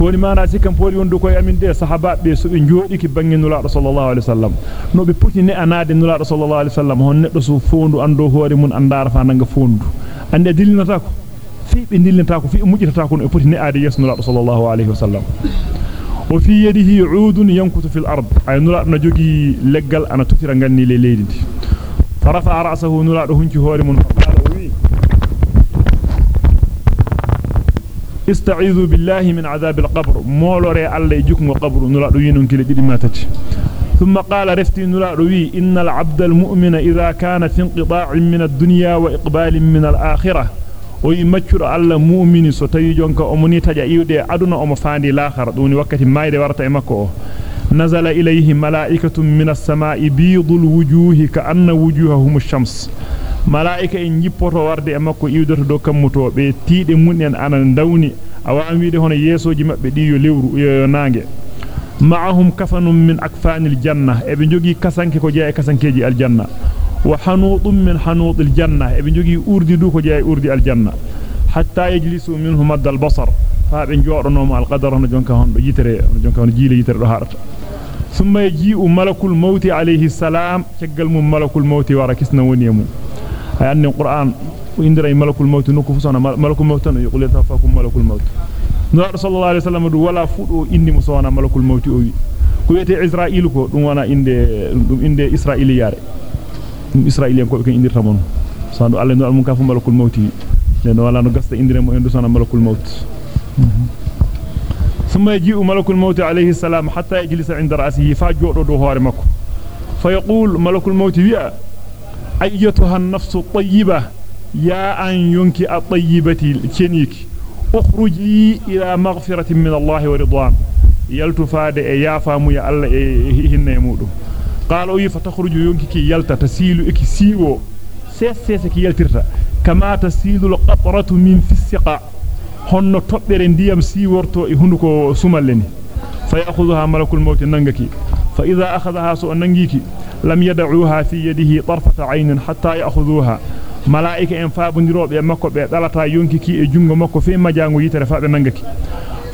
koni mana sikam poli wondu koy amin de sahaba be so be jodiki bangi nulaado sallallahu alaihi wasallam no be poti ne anade nulaado sallallahu alaihi wasallam hon neddo so fondu ando hoore mun andara fa nanga fondu ande dillinata ko fi be dillinata ko fi mujjitata ko no poti ne ade yes nulaado sallallahu alaihi wasallam o fi yadihi uudun yankutu fil ard ay nulaado no jogi leggal ana tutira ganni le leydi farafa ra'sahu nulaado hunci hoore mun fa qala wi استعيذوا بالله من عذاب القبر. مولوري الله يجكم قبر. نلا دو ينون كلي ديدي ماتتي ثم قال رفتي نلا وي إن العبد المؤمن إذا كان في انقطاع من الدنيا وإقبال من الآخرة وي مچور الله مؤمن سو تاي جونكا أو موني تاجا يودي mo faandi l'akhir doni wakati mayde warta e makko نزل إليه ملائكة من السماء بيض الوجوه كأن وجوههم الشمس. Malaika en jippoto warde e makko iwdoto do kammuto be tiide mun en anan dawni awam wiide hono yesoji mabbe di yo lewru yo nange ma'ahum kafanun min akfanil janna e be jogi kasanke ko jeey kasankeji aljanna wa hanudun min hanudil janna e be jogi urdi du ko jeey urdi aljanna hatta yajlisu minhu maddal basar fa be jodonomo alqadar hono jonka hon do yitere hono jonka hon jiile yitere do harata thumma yaji'u malakul maut alayhi salam ceggal mum malakul maut wara kisna أن القرآن وإندرى ملك الموت نكف صنا ملك الموت يقول يتفاكم ملك الموت نار صلى الله عليه وسلم ولا فود إني مصانا ملك الموت أوي كويت إسرائيل كو دم وأنا إند إند إسرائيل يار إسرائيل يم كو إندرى ثمن صانو الله نور من كفوم ملك الموت لأنه ولا نقصت إندرى ما إندرى صنا ملك الموت ثم يجيء ملك الموت عليه السلام حتى يجلس عند رأسه فاجو دو هوار مكو فيقول ملك الموت أيتها النفس الطيبة يا أن ينكي الطيبة الكنيك. أخرجي إلى مغفرة من الله ورضوان. يلتفاد يا فامو يا الله هن يمودو قال أي فتخرج ينكي يلتا تسيل إكي سيو سيس سيس كي يلترتا. كما تسيل القطرة من في السقاء honno tobbere ndiyam siworto e hunduko sumalleni fayakhudha malakul maut فإذا أخذها سوء ننجيكي لم يدعوها في يده طرفة عين حتى يأخذوها. ملائكة انفاب نروب يمكو بيطلطا ينكي يجنغ مكو في مجانو يترفع بمنجك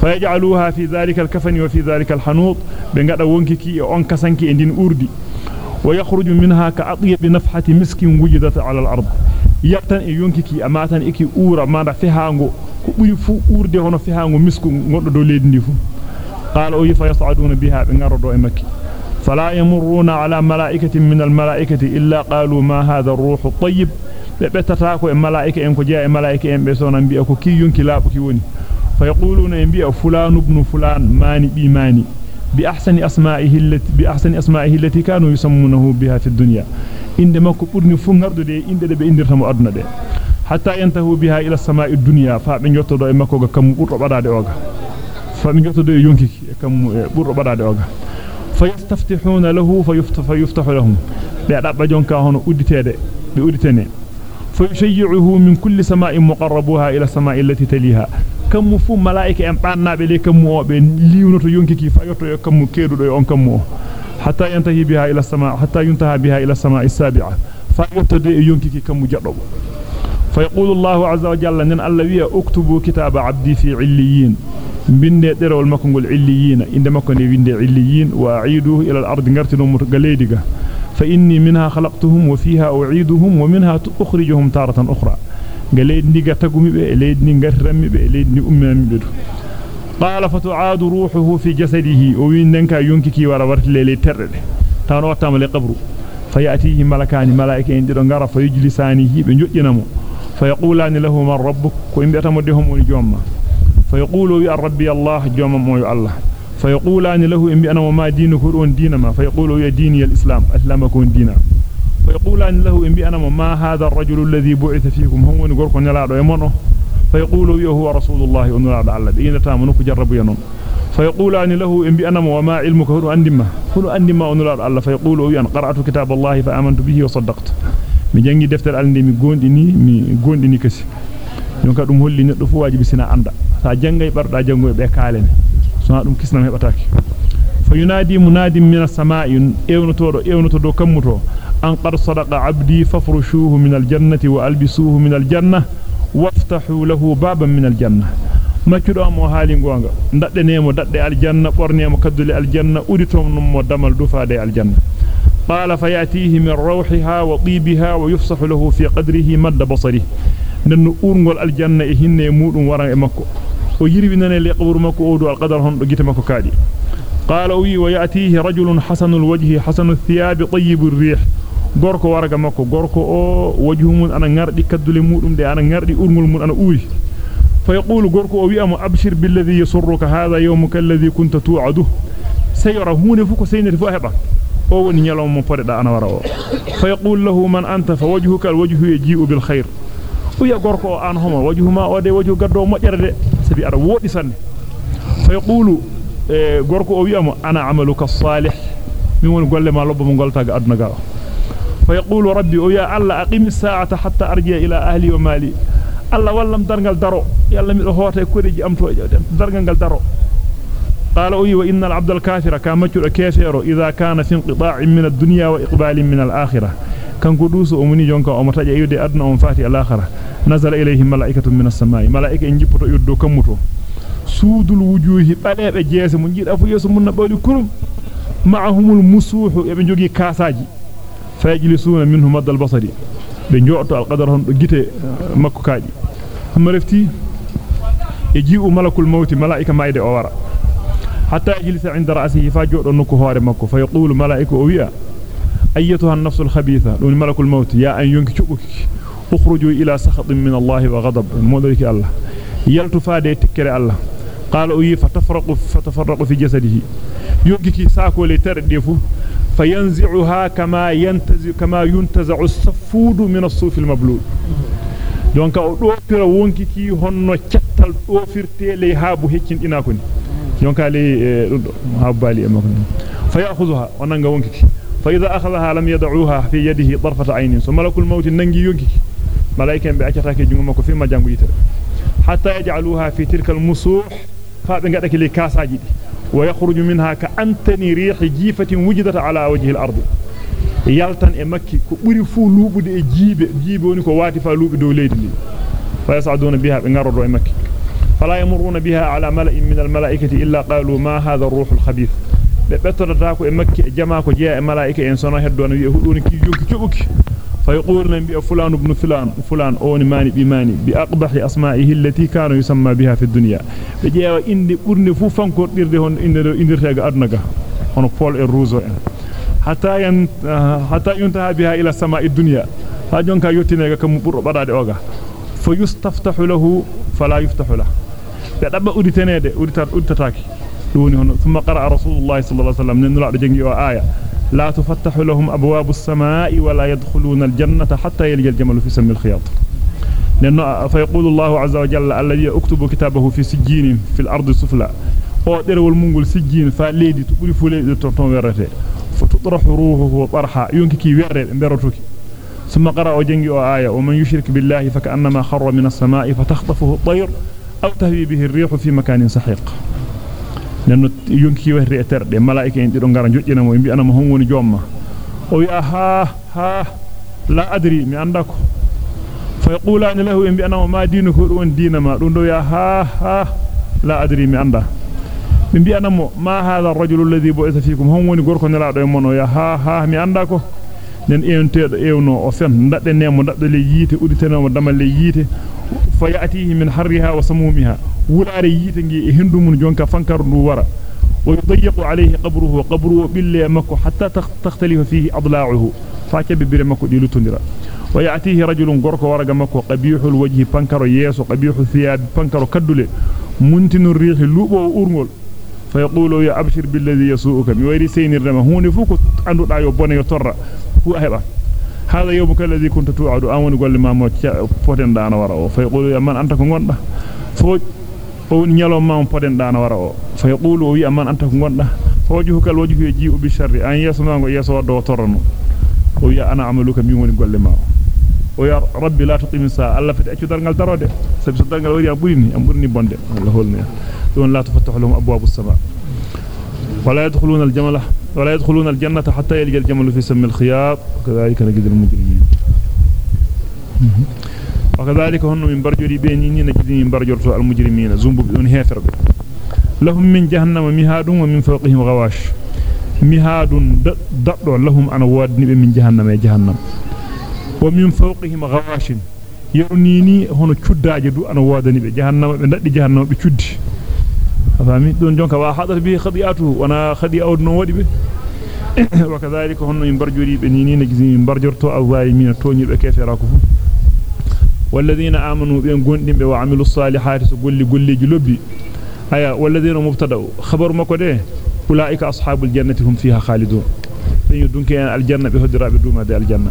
فيجعلوها في ذلك الكفن وفي ذلك الحنوط بنغدا ونكيكي اونكسانكي إندين أوردي. ويخرج منها كأطيب بنفحة مسك وجدت على الأرض. ياتن يونكيكي أماتن إكي أورا ما فيهاغو كوبري فو أوردي هونو فيهاغو مسك غوندو ليدني فو قالوا أو يفا يصعدون بها بنغردو اي مكي فلا يمرون على ملائكة من الملائكة إلا قالوا ما هذا الروح الطيب. بتتاكو الملائكة إنكو جاء ملائكة إن بيسونا بيأكو كي يونكي لابكي وني. فيقولون إن بيأ فلان ابن فلان ماني بي ماني. بأحسن أسمائه التي بأحسن أسمائه التي كانوا يسمونه بها في الدنيا. عندما كبرني فنغرد دي عند دي اندرتم أدنى دي. حتى ينتهوا بها إلى السماء الدنيا فابن يوتدو إمكو كم برو بداد أوغا. فابن يوتدو يونكي كم برو بداد أوغا. فيستفتحون له فيفتح, فيفتح لهم. بأدب جونكا هون أدتين فيشيعه من كل سماء مقربوها إلى السماء التي تليها. كم فو ملائكة أمبعنا بلي كم وابن ليونو تيونكي فيطو يكم كيرو ديون كم حتى ينتهي بها إلى السماء حتى ينتهى بها إلى السماء السابعة. فيطو ديونكي كم جرب فيقول الله عز وجل أن الذي أكتب كتاب عبدي في عليين. Binde derewol makko gol illiyin inde makko ne winde illiyin wa a'iduhu ila al-ardi ngartino muto galeydiga fa inni minha khalaqtuhum wa fiha u'iduhum wa minha ukhrijuhum taratan ukhra galeydi ndiga tagumi be leydi ni ngarrammi be leydi ni ummami be do qala fatu'adu ruhuhu fi jasadihi o wi nenka yonkiki wara warti lele terde tawno wattama le qabru fayatihi malakani malaika en dido ngara fayujlisanihi be njojjinamo fayaqulani lahu man rabbuk ko imbetamo de homo jomma فيقول يا ربي الله جوم موي الله. فيقول فيقولان له إني أنا وما دينك هون دينما. فيقول يا ديني الإسلام أسلم أكون فيقول فيقولان له إني أنا ما هذا الرجل الذي بعث فيكم. هو نقولكم نلا ريمونه فيقول يا هو رسول الله ونلا على دين تامنك جرب ينون فيقولان له إني أنا وما علمك هون أندما هون أندما ونلا الله فيقول يا قرأت كتاب الله فأمنت به وصدقت. mi jangi defter alnde mi gondini mi gondini kessi donc dum holli neddo fu wajibi sina anda sa jangay barda jangoy be kalene so dum kisnam hebataki fayunadi munadin min as-sama'i ewnotodo ewnotodo kammuto أن قد صدق عبدي فافرشوه من الجنة وألبسوه من الجنة وافتحوا له بابا من الجنة maccudo am o haali gonga daddenemo dadde aljanna bornemo kaddule aljanna uditom mo damal dufaade aljanna قال فياتيه من روحها وطيبها ويفصح له في قدره مد بصره نن اورغول الجنه e hinne mudum wara o makko o do alqadar hon do gite makko kaadi قال وي ويأتيه رجل حسن الوجه حسن الثياب طيب الريح. gorko waraga makko gorko o wajhu mun ana ngardi kaddule mudum de ana ngardi urngol mun ana uuri فيقول غوركو أو ويام أبشر بالذي يسرك هذا يومك الذي كنت توعده. سيرى هون فوكو سينر فو هبا. أو وني نيالوم مو فوددا أنا ورا أو. فيقول له من أنت؟ فوجهك الوجه يجيء بالخير ويا غوركو ان هما وجه ما أو دي وجه غدو موجرده سبي ارا وودي سن فيقول غوركو أو ويام أنا عملك الصالح من ون golle ma lobbo mo goltaga aduna ga فيقول ربي أو يا الله اقيم الساعة حتى ارجع إلى أهلي ومالي Allah wallam dargal daro yalla mi do hoota e kodeji am to dargal gal daro qala uyi wa innal abdal kafira kama cudo kefero idha kana fi inqita'in min ad-dunya wa iqbalin min al-akhirah kanko duso o muni jonka o mataje yude نزل إليهم ملائكة من السماء. ملائكة إنجب يدو كمتو. سود الوجوه بلعب جيس منجير أفو يسمون بولي كلهم معهم المسوح يبن جوغي كاساجي. فيجلسون منهم مد البصري بن يعطوا القدرهم جيت آه، مكو كاجي. هم رفتي يجيئوا ملك الموت ملائكة مايدة أورا حتى يجلس عند رأسه فاجعوا نكو هاري مكو. فيقول ملائكة أويا أيتها النفس الخبيثة؟ لون ملك الموت يا أن ينكي اخرجوا إلى سخط من الله وغضب. مولاك الله. يلتفاده تكري الله. قال اي فتفرق فتفرق في جسده. يوكي ساكو لتردف فينزعها كما ينتزع كما ينتزع الصفود من الصوف المبلول. دونك أو دوتر وونكي كي هونو تشتال دوفرتي لي هابو هيكين إناكوني. دونك لي آه، هابالي امكن فيأخذها وننغا وونكي فإذا أخذها لم يدعوها في يده طرفة عين. ثم لك الموت ننغي يوكي ملائكة باجتاك جومكو في مجانغو يتر. حتى يجعلوها في تلك المصوح فابنغدك لي كاساجي ويخرج منها كأنتني ريح جيفة وجدت على وجه الأرض. يالتان إمكي كو بوري فو لوبودي اي جيبه جيبوني كو دو ليدي لي فيسعدون بها بنغردو إمكي. فلا يمرون بها على ملئ من الملائكة إلا قالوا ما هذا الروح الخبيث. بتردا كو إمكي جماكو جيا ملائكة ان سونو هدون وي هودوني كي يوكي فيقولون بي فلان ابن فلان فلان اون ماني بماني باقبح أسمائه التي كان يسمى بها في الدنيا. إندي برني فو فانكور ديرده هون اندو اندرتاغا ادناغا هون بول الروزو حتى ين حتى ينتهى بها إلى سماء الدنيا. ها جونكا يوتينيغا كم برو بداده أوغا. فيستفتح له فلا يفتح له. بدابا اوديتنede اوديتات أوديتاتاكي. دوني هون. ثم قرأ رسول الله صلى الله عليه وسلم. ننلا جنگي أو آية. لا تفتح لهم أبواب السماء ولا يدخلون الجنة حتى يلج الجمل في سم الخياط. لأنه فيقول الله عز وجل الذي أكتب كتابه في سجين في الأرض السفلى leedi to buri fu leedi to ton werrete فتطرح روحه طرحا ينكي ويرد بيرتوكي ثم قرأ جنجي آية. ومن يشرك بالله فكأنما خر من السماء فتخطفه الطير أو تهوي به الريح في مكان سحيق. Nenno yonki wehre terde malaika en dido ngara jojjina mo bi anama hon woni jomma o wi ha ha la adri mi andako fa yaqulani lahu bi anama ma dinuka won dina ma dum do ya ha ha la adri mi anda be bi anamo ma hadha ar-rajulu alladhi bu'itha fikum hon woni gorko nelado e mono ya ha ha mi andako nen ewntedo ewno o fen dadde nemo dadde le yite uditenemo damal le yite fa yatihi min harriha wa samumiha wulaare yite ngi e hendu mun jonka fankar ndu wara makko hatta takhtalifa fihi adla'uhu fa kabe bire makko di lutundira wa yatihi rajulun gorko waraga makko qabihul wajhi fankaro yeso qabihu thiyab fankaro kaddule muntinu rihi lubo urngol fa yaqulu ya abshir billadhi yasuuka mi wayri seynirma hunde fu ko anduda yo bone yo torra fu heba هذا يومك الذي كنت توعد أمون قال ما موت فوتن دانا ورا فيقول يا من أنت كنغندا فوج فون نيالو ما فوتن دانا ورا فيقول وي أمان أنت كنغندا فوجهك الوجه يجيء بالشر أن يسمع يسوع دو تورنو ويا أنا عملك ميون قال ما ويا ربي لا تقيم الساعة الله فتح درنgal darode. Sabi so darngal wari am burini am burini bonde. Allah holne don la tufattahu lahum abwabus sama ولا يدخلون الجمل ولا يدخلون الجنة حتى يلج الجمل في سم الخياط وكذلك نجد المجرمين وكذلك هن من برجوري بيني نجد من برجورتو المجرمين. زنبب دون هيفر لهم من جهنم مهاد ومن فوقهم غواش. مهاد ددو لهم أنا وادني من جهنم جهنم. ومن فوقهم غواش. يرنيني هنا تشداجي دو أنا وادني بجهنم بددي جهنم بتشدي فامي دون جونكا وا حضر به خطيئته وأنا خطيئه نو ودي به وكذلك هن من برجوري بنيني نجزي من برجورتو الظالمين توني بكفراكو والذين آمنوا بين غوندين وعملوا الصالحات سغولي غولي جلوبي. أيا والذين مبتدا خبر مكو ده أولئك أصحاب الجنة هم فيها خالدون. فين دونك الجنة بهدرا بدوما دي الجنة.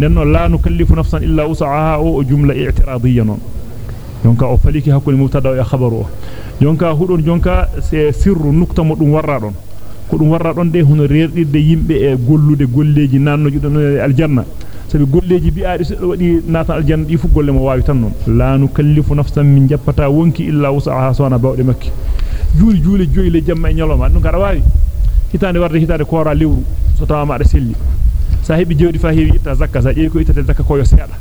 ننو لا نكلف نفسا إلا وسعها أو جملة اعتراضية نون. دونك أو فليكي hakkunde mubtada e khabaru jonka hudon jonka c'est sirru nukta mo dum warra don ko dum warra don de hono reerdirde yimbe sabi golleji bi'aadi seddo wadi nata aljanna di fu golle mo waawi tan non la nukallifu nafsan min jappata wonki illa wusaha sona bawde makki juuli juuli joyle jamma e nyaloma dum gara waawi hitande warde hitande koora lewru so tawama ada selli sahibi jewdi fa heewi itta zakka sa jeey ko zakka ko yo seeda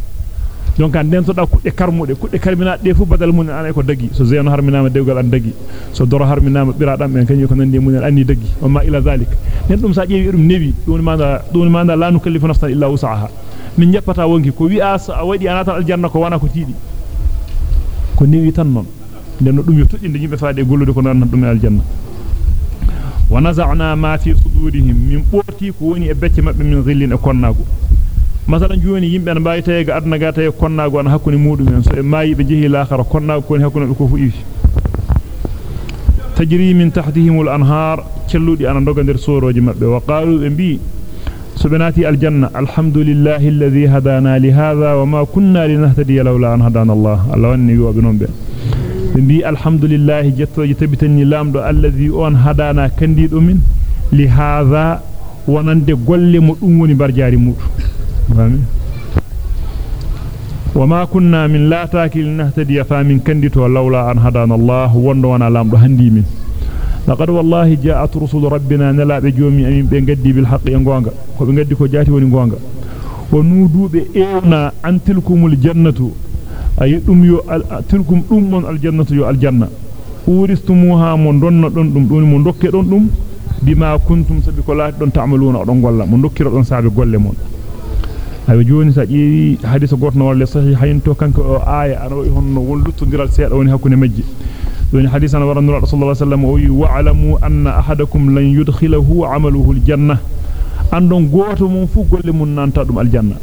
donc an den to da kudde karmude kudde karmina de fu badal mun an ko dagi so zeyno harminama dewgal an dagi so doro harminama biradam ben kanyi ko nandi mun anni dagi o ma ila zalik nen dum sa jeewi dum newi dum manda dum manda la nukallifu nafsan illa wusaha min jappata wonki ko wi'a a wadi anata aljanna ko wana ko tiidi ko newi tan non den dum yo todinde yimbe faade gollude ko nan dum aljanna wa naza'na ma fi sudurihim min borti ko woni e becce mabbe min ghillin e konnago masalan joni yimbe an bayi taye ga adna ga taye konnago an hakkunde mudum en so e mayi be jehi laakhara konnago ko hakkunde ko fu iwi tajri min tahtihim al anhar celludi ana doga der soroji mabbe wa qalu bi سبنات الجنة. الحمد لله الذي هدانا لهذا وما كنا لنهتدي لولا أن هدانا الله. الله أني وابنهم به بي. الحمد لله جت جتبتني لامد الذي أن هدانا كنديد من لهذا ونند قل مؤمن برجاري مور فهمي وما كنا من لا تاكل نهتدي فمن كنديت لولا أن هدانا الله. وأنا لامد هندي منه لقد والله جاءت رسول ربنا نلا بجومي أمين بنغدي بالحق غونغا كوبي غدي كو جاتي وني غونغا ونودوب ان تلكم الجنة. أي دوم يو تلكم دوم من الجنة يو الجنة. ورستموها من دون دون دوم دوني مو دوكي دون دوم بما كنتم سبكلا دون تعملون دون غولا. مو دوكيرو دون سابي غولي مون ay joni sa yi hadith goto no wala sahih hayn to kanko aya ano hon wolluto diral seeda دون حديث عن رسول الله صلى الله عليه وسلم ويعلم أن أحدكم لن يدخله عمله الجنة. أنهم قوتهم فوق لمن ننتظم الجنة.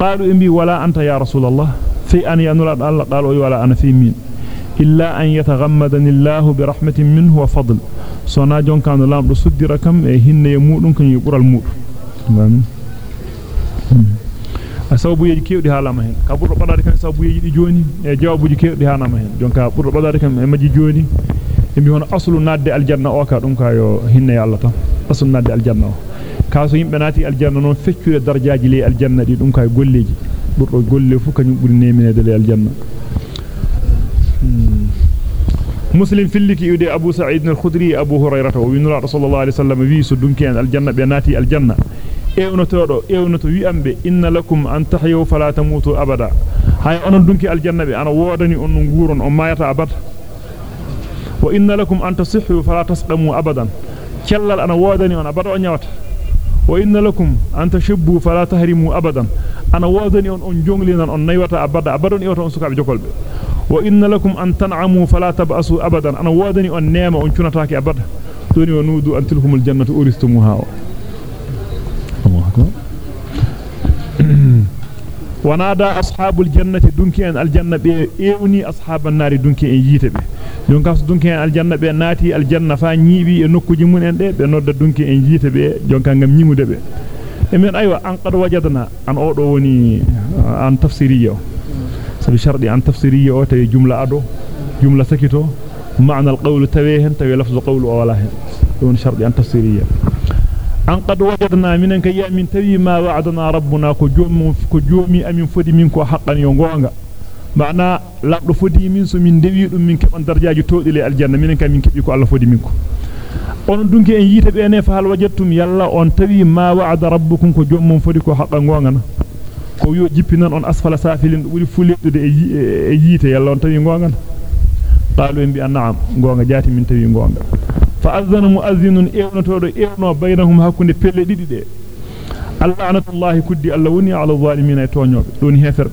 قالوا إنبي ولا أنت يا رسول الله. في أن ينرد الله قالوا ولا أنا في مين. إلا أن يتغمدني الله برحمة منه وفضل. سنة جون كان لام رسود دركم إيه هن يموتون كن يقرى الموت. Mm-hmm. Sababuyeji kewdi haalama hen ka burdo badade kan sababuyeji di joni e jawabuji kewdi hanama hen jonka burdo badade kan e majji joni e mi hono aslu nadde aljanna o ka dum ka yo hinne Allah tan aslu nadde aljanna o ka so yimbe nati aljanna non feccude darjaaji le aljanna di dum ka golleji burdo golle fu kanyum buri neminede le aljanna مسلم في اللي يودي أبو سعيد الخدري أبو هريرة وبن رسول الله عليه وسلم في سدنك الجنة بناتي الجنة ewnotodo ewnoto wi'ambe inna lakum an tahyu fala tamutu abada hay onon dunki aljanna be ana wodani on nguron on mayata abada wa inna lakum an tasihhu fala tasqamu abadan cellal ana wodani on abada on nyawata wa inna lakum an tashubbu fala tahrimu abadan ana wodani on on jonglinan on naywata abada abadon iwata on sukabe jokolbe wa inna lakum an tan'amu fala tab'asu abadan ana wodani on neema on cunataake abada doni wa nudu an tilkumul jannatu uristumuha ونادى أصحاب الجنة دنكي أن الجنة بإيوني أصحاب النار دنكي أن ييت به دونك أص دنكي أن الجنة بناتي الجنة فانيبي نكو جمون أن ده بنود دنكي أن ييت به دونك أن نيمو ده به من أيوة أن قد وجدنا أن أودوني أن تفسيرية. سبي شرطي أن تفسيرية أو تي جملة أدو جملة سكتو. معنى القول تويهن توي لفظ قول أولاهن دون شرطي أن تفسيرية. an qad wajadna minen kay min tawi ma wa'adana rabbuna ko joomi ko joomi amin fodi min ko haqqan yo gonga maana labdo fodi min so min dewi dum min keban darjaaji todile aljanna minen kay min kebi ko Allah fodi min ko on dunki en yita be ne fa hal wajadtum yalla on tawi ma wa'ada rabbukum ko joomum fodi ko haqqan gonga na ko wiyo jippinan on asfala safilin buri fulidde e yiite yalla on tawi gonga qalu en bi an'am gonga jati min tawi gonga فأذن مؤذن إيرنا تورو إيرنا بينهم هكون بيلي ديدي دي. اللعنة الله كدي اللوني على الظالمين يتوانيو دوني هاثر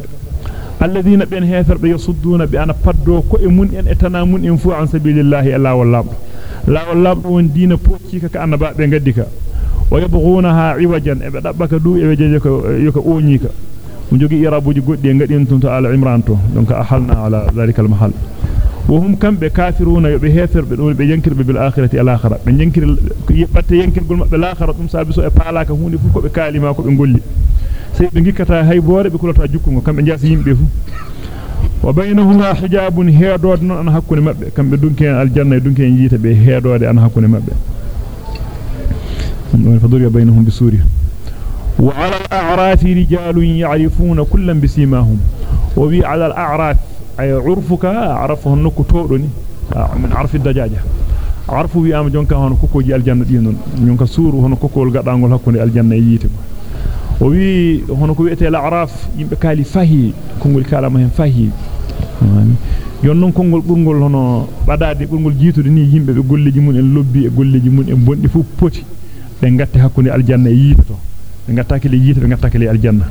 الذين بين هاثر يصدون بأن بردو كو إن إتنامون إنفو عن سبيل الله ألا واللام لا واللام دون دين بوكيكا كأن باق بين قدكا ويبغونها عوجا. إبدا بك دو عوجا يكا يكا أونيكا ونجوكي إيرابو جي قد ينغد ينتون تعالى عمران تو. أحلنا على ذلك المحل. وهم كم بكافرون بهافر بدون بينكر بالآخرة الآخرة من ينكر يبت ينكر بالآخرة ثم سابسوا إبالاك هوني فوق بكالما كو بنقولي سيد نجيكتا هاي بور بكل تاجكم كم جاس يمبه وبينهما حجاب هيدود أن حكون مبه كم بدون كان الجنة بدون كان يجيت به هيدود أن حكون مبه فضل بينهم بسوريا. وعلى الأعراف رجال يعرفون كلا بسيماهم. وبي على الأعراف ay urfuka arafu honno ko todoni min arfi dajaja arfu wi am jonka hono kokoji aljanna di non nyonka suru hono kokol gadangol hakkunde aljanna e yite o wi hono ko wiete al-araf yimbe kali fahi kongol kala ma hen fahi yon non kongol burgol hono badade burgol jitude ni yimbe be golleji mun en lobbi e golleji mun en bondi fu poti be ngatti hakkunde aljanna e yite to be ngattaki le yite be ngattaki le aljanna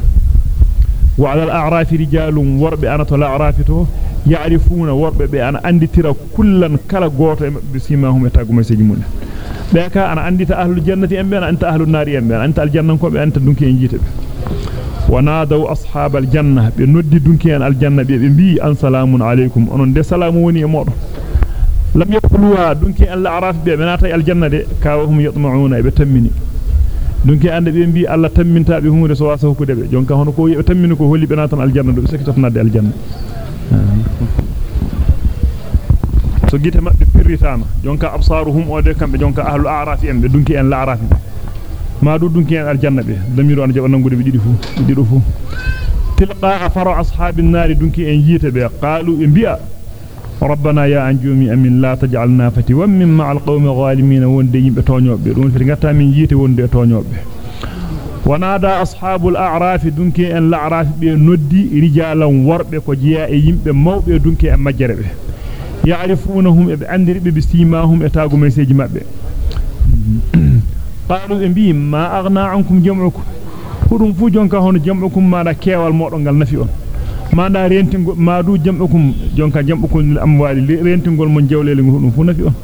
وعلى الأعراف رجال ورب أنا طلع أعرافته يعرفون ورب بأنا عندي ترى كلا كلا قوة بسيماهم يتاقوا سجمون بأكا أنا عندي أهل الجنة أمبي أنت أهل النار أمبي أنت الجنة كوب أنت دنكي إنجيت ونادوا أصحاب الجنة بندي دنكي الجنة بي أن سلام عليكم. أن دي سلام وني مور. لم يقولوا دنكي أن الأعراف بأناتي الجنة كاوهم يطمعون بتمني dunki ande be mbi Allah tamminta be humure so wasa hokkude be jonka hono ko yebe tammini ko holli be natan aljanna do be sekitatnade aljanna so gite mabbe pirritama jonka absaruhum ode kambe jonka ahlul a'raf en be dunki en la'raf ma du dunki en aljanna be damiru an jaba nangude be didi fu didi fu tilqa faru ashabin nar dunki en yite be qalu e bi'a ربنا يا أنجومي أمين لا تجعلنا فتوى من مع القوم الظالمين وندي يمبه تونيوبه دون في غتا من ييتي وندي تونيوبه ونادى أصحاب الأعراف دونكي أن الأعراف بي نودي رجالا وربه كو جيا e yimbe mawbe dunki e majjarebe ya'rifunhum e andiri be bistimahum e taagu meseji mabbe qalu e bi ma aghna ankum jam'ukum hudum fu jonka jam'ukum nafi on manda rentingol madu jambukum jonka jambukum amwali rentingol mon jawlele ngudum fu nafi on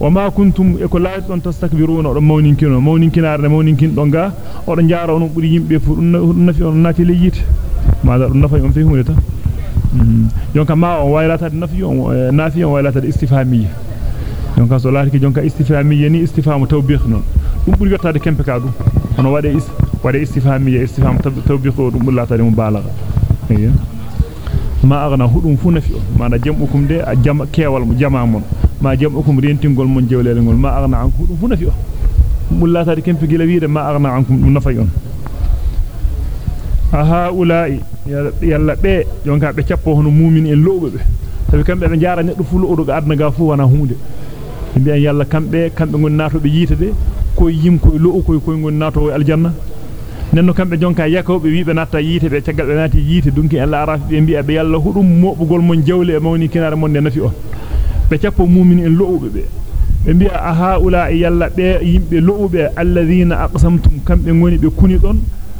wama kuntum e ko laati don tastakbiruna do mawninkino mawninkinarde mawninkin don ga odo jaara on buri yimbe fu dum nafi on naati leyite mada dum nafa on fi humde ta jonka ma on waylata nafi on nafi on waylata istifhamiyya jonka so laati ki jonka istifhamiyya ni istifhamu tawbih non dum buri yottade kempe ka dum ono wade is wade istifhamiyya istifham tawbih dum bullata dum balagha iya ma agna hudum fu nafi mana jamukum de a jam kewal mo jama mon ma jamukum rentingol mon jewlele ngol ma agna an hudum fu nafi on mullata de kempi gila wiide ma agna ankum dum nafa on aha ulai yalla be jonka be cappo hono mu'min en lowbe be tabi kambe be jaara neddo fu lo'odo ga adna ga fu wana hunde be yalla kambe kambe ngon nato be yite de koy yim koy lo'o koy koy ngon nato aljanna nenno kambe jonka yakobe wiibe natta yite be tagal be nati yite dunki en laaraf be mbi'a be yalla hudum mobugol mon jawle e mawni kinare mon ne nafi on be cappo mu'min en lo'ube be be mbi'a aha ula yalla be yimbe lo'ube alladhina aqsamtum kambe ngoni be kuni don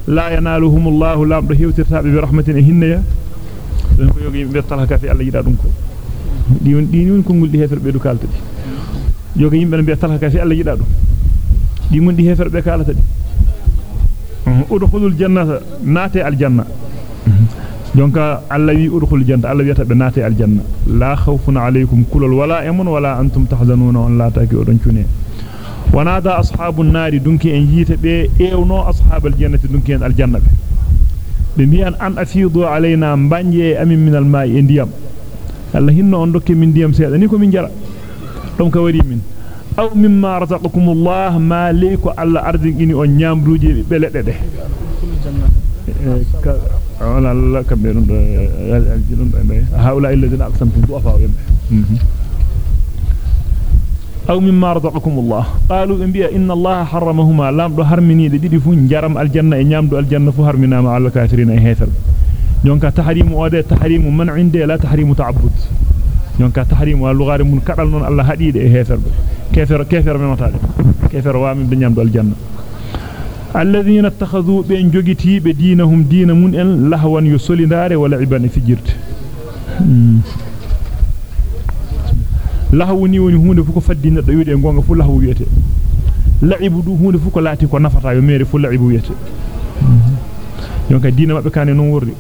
la yanaluhumullahu lamdo hewtirtaabe bi rahmatin hinniya ben ko yogi be talaka fi Allah yida dum ko di won di won kongul di hefer be du kalta di yogi yimbe be talaka fi Allah yida dum di mun di hefer be kalata di udkhulul jannata naate aljanna jonka alla wi udkhul jannata alla wiyata be naate aljanna la khawfun alaykum kulul wala amun wala antum tahzanuna on la taki odon cune wanada ashabun nari dunki en yite be ewno ashabal jannati dunki en aljanna be be bi'an an afidu alayna banje amin min alma'i ndiyam alla hinno on dokke min ndiyam seeda ni ko min jara dum ka wari min aw mimma razaqakumullah ma layku alla ardin on nyamruji be ledde de ka wala la kambe non aljinun be haula alladhina aqsamtum du'afa yambe aw mimma razaqakumullah qalu biya inna allaha harramahuma lam do harmini de didi fu jaram aljanna e nyamdu aljanna fu harminama ala kafirin e hefer jonka tahrimu ode tahrimu man inde la tahrimu ta'abbud jonka tahrimu wa lugare mun kadal non allah hadide e hefer kefer kefer memata de kefer wa min be nyamdu aljanna alladhina ittakhadhu bi jogiti be dinahum dina mun en lahwan yusolindare wala ibane fijirte lahwu ni woni hunde fu ko faddi neddo wiide gonga fu lahwu wiete la'ibu du hunde fu ko laati ko nafata yo mere fu la'ibu wiete yonka diina mabbe kane non wordi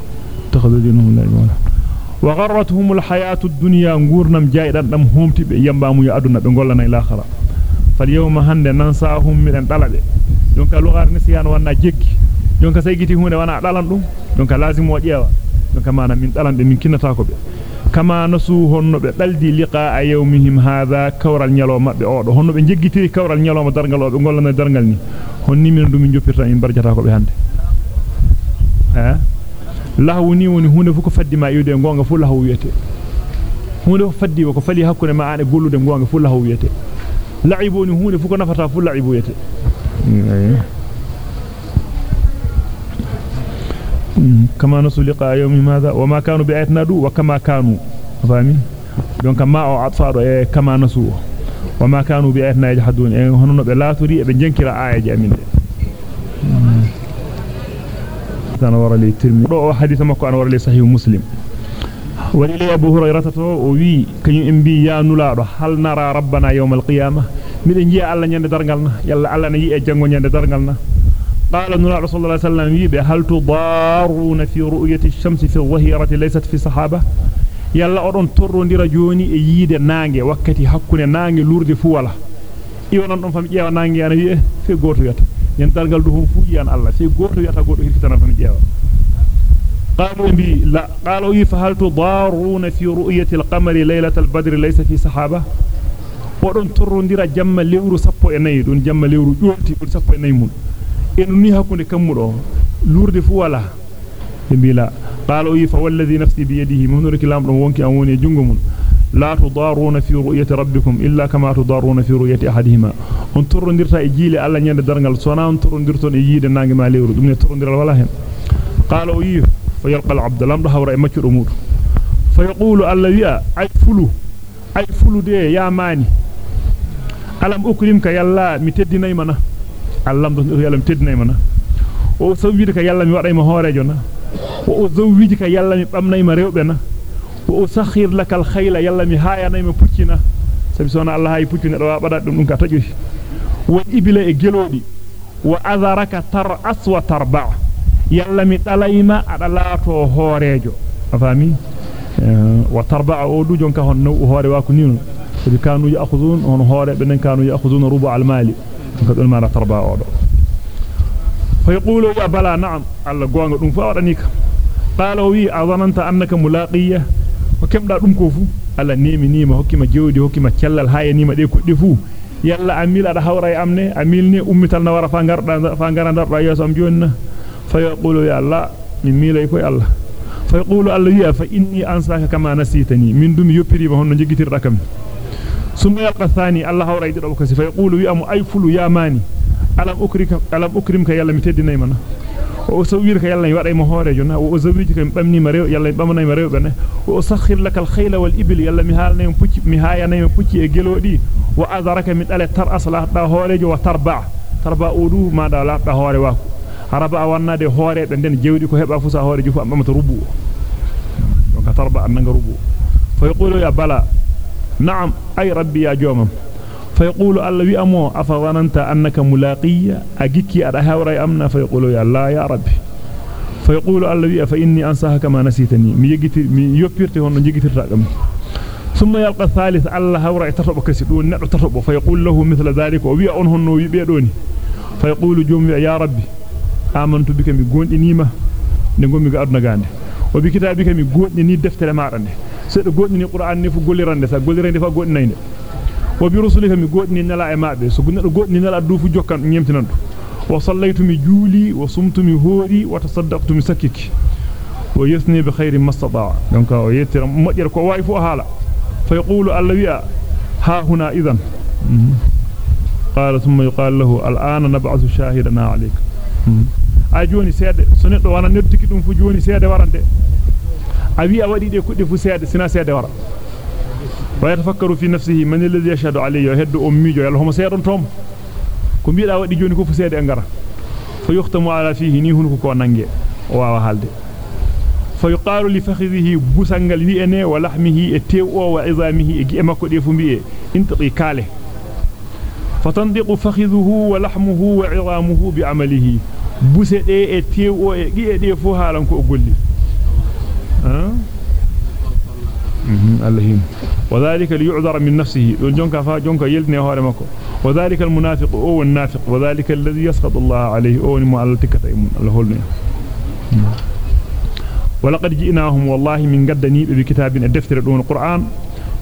takhadhu dinahum la'ibu gharratuhum alhayatu ad-dunya ngurnam jaydan dam homtibe yambamu ya aduna be gollana ila akhira fal yawma hande nansahum midan dalabe yonka lugar nisyan wana jeggi yonka saygiti hunde wana dalan dum yonka lazim o jeewa yonka mana min dalan be min kinata ko be kama nasu honno be daldi liqa yawmihim hadha kawral nyalo mabbe odo honno be jeggitiri kawral nyalo ma dargal o be gollana dargal ni honni min dum min joppirta in barjata ko be lahu ni woni hunde fu ko faddi ma yude gonga fu lahu wiyete hunde fu faddi ko fali hakkunde ma ane gollude gonga fu lahu wiyete la'ibu ni hunde fu ko nafata fu la'ibu wiyete كما نسلق يوم ماذا وما كانوا بآياتنا دو وكما كانوا فاهمي دونك ما أو e kama nasu وما كانوا بآياتنا يجحدون e hono be laturi be jenkira aayaji amin كان ورا لي ترمي دو حديث ورا لي صحيح مسلم. ولي أبو هريرة تو وي كني امبي يا نولادو هل نرى ربنا يوم القيامة؟ ميدن جي الله yalla Allah na yi e jango ñande dargalna قال النبي صلى الله عليه وسلم هل تضارون في رؤية الشمس في الظهيرة ليست في صحابة؟ يلا أرون ترون جوني ييد نانجي وقتي حكون نانجي لورد فوالا إيوانا نون فم جيوا نانجي أنا ييه في غوتو يتا ينترغل دهم فوجيان الله في غوتو يتا غوتو هيركتنا فم جيوا قالوا بي لا قالوا فهل تضارون في رؤية القمر ليلة البدر ليس في صحابة ودون ترون جمع لورو سبو اناي دون جمع لورو جوتي دون سبو اناي مون en ni hakunde kammudo lurde fu wala. Bila qala uyi fa walladhi nafsi bi yadihi munuriki lamdo wonki an woni jungo mun la tudaruna fi ru'yati rabbikum illa kama tudaruna fi ru'yati ahadihima on torrondirta e jiile alla nyande dargal sona on torrondirton e yiide nangi ma lewru dum ne torrondiral wala hen qala uyi fa yalqa al-abd lamdo hawra e maccudo mudu fa yaqulu alla wi'a ay fulu ay fulu de ya mani alam ukrimka yalla mi teddinay mana allam do yalla mi teddinay mana وأسخر لك الخيل. يلا مهايا نيم بوتشينا. سبحان الله هاي بوتشينا. روا بدر دم دم كاتجيش وإبلة جلودي وأذارك تر أسوى تربع. يلا متلايما على الله تو هوريجو. أفهمي؟ آه، وتربع أودو جون كهون نو هوري واكنين اللي كانوا يأخذون هون هوري بنن كانوا يأخذون ربع المال. قد المال تربع أودو. فيقول يا بلا نعم. على جوانغ دون فاورنيك قالوا وي أظننت أنك ملاقية. Ko kemda dum ko fu alla nemi nima hokkima jewdi hokkima cellal haya nima de ko fu yalla amil ada hawra e amne amil ne ummital na wara fa garda fa gara darda yeso am jonna fa yaqulu ya allah min milay ko allah fa yaqulu allah ya fa inni ansaka kama nasitani min dum yoppiri ba honno jigitirda kam ثم يلقى الثاني الله هورا يدو كسي فيقول ويأم أي فلو يا ماني ألم أكرمك ألم أكرمك يلا متدني منا وأسويرك يلا يواري مهوري جنا وأزويجك بمني مريو يلا بمني مريو بنا وأسخر لك الخيل والإبل يلا مهال نيم بوتي مهايا نيم بوتي إجلو دي وأذرك من ألا تر أصلا دا هوري جو وتربع تربع أولو ما دا لا دا هوري واكو haraba wanna de hoore be den jewdi ko heba fusa hoore jufu amma to rubu donc tarba annanga rubu fa yaqulu ya bala نعم أي ربي يا جومم فيقول الله ويأمو أفظننت أنك ملاقية أجيكي أرهاوري أمنا؟ فيقول يا الله يا ربي. فيقول الله ويأ فإني أنساها كما نسيتني. مي يبيرتي هون نجيكي ترقم ثم يلقى الثالث الله هوري تربو كسيدون نعو تربو. فيقول له مثل ذلك ويأ أنهن ويبيدوني فيقول جوم يا ربي آمنت بك مي قوندنيما نقوم بك أدنى غاندي وبكتابك مي قوندني دفتر مارني sedo godini qur'an ni fu golirande sa golirande fa godinayde e du fu jokkan nyemtinando wa sallaytu mi juli wa sumtu mi hori wa tasaddaqtu mi sakiki wa yasni bi khairin mastata donc o yettira modjer ko way fu hala fa yaqulu allawiya ha huna idan قال ثم يقال له الآن نبعث شاهدنا عليك neddo wana neddiki dum fu joni seede warande a wi a wadi de kudde fu seede sina seede wara ويتفكر في نفسه من الذي يشهد عليه يهد أميجو يالهم سيدون توم كم بيلا وقت جوني كوف سيد أنغرا فيختم على فيه نيهون كوكو نانجي. وعوا حال دي فيقال لفخذه بوسنغل نيئني ولحمه اتيو وعظامه أجي امكو دي فمبيه انتقي كاله. فتنضيق فخذه ولحمه وعظامه بعمله. بوسه دي اتيو وعظامه أجي ادي فوها لنكو قولي أه؟ Allahim وذلك ليعذر من نفسه. جونكا فا جونكا يلني هوره مكو وذلك المنافق أو النافق. وذلك الذي يسخط الله عليه. أو ما الله تكتا الله هولني ولقد جئناهم والله من قدني بكتاب الدفتر دون القرآن.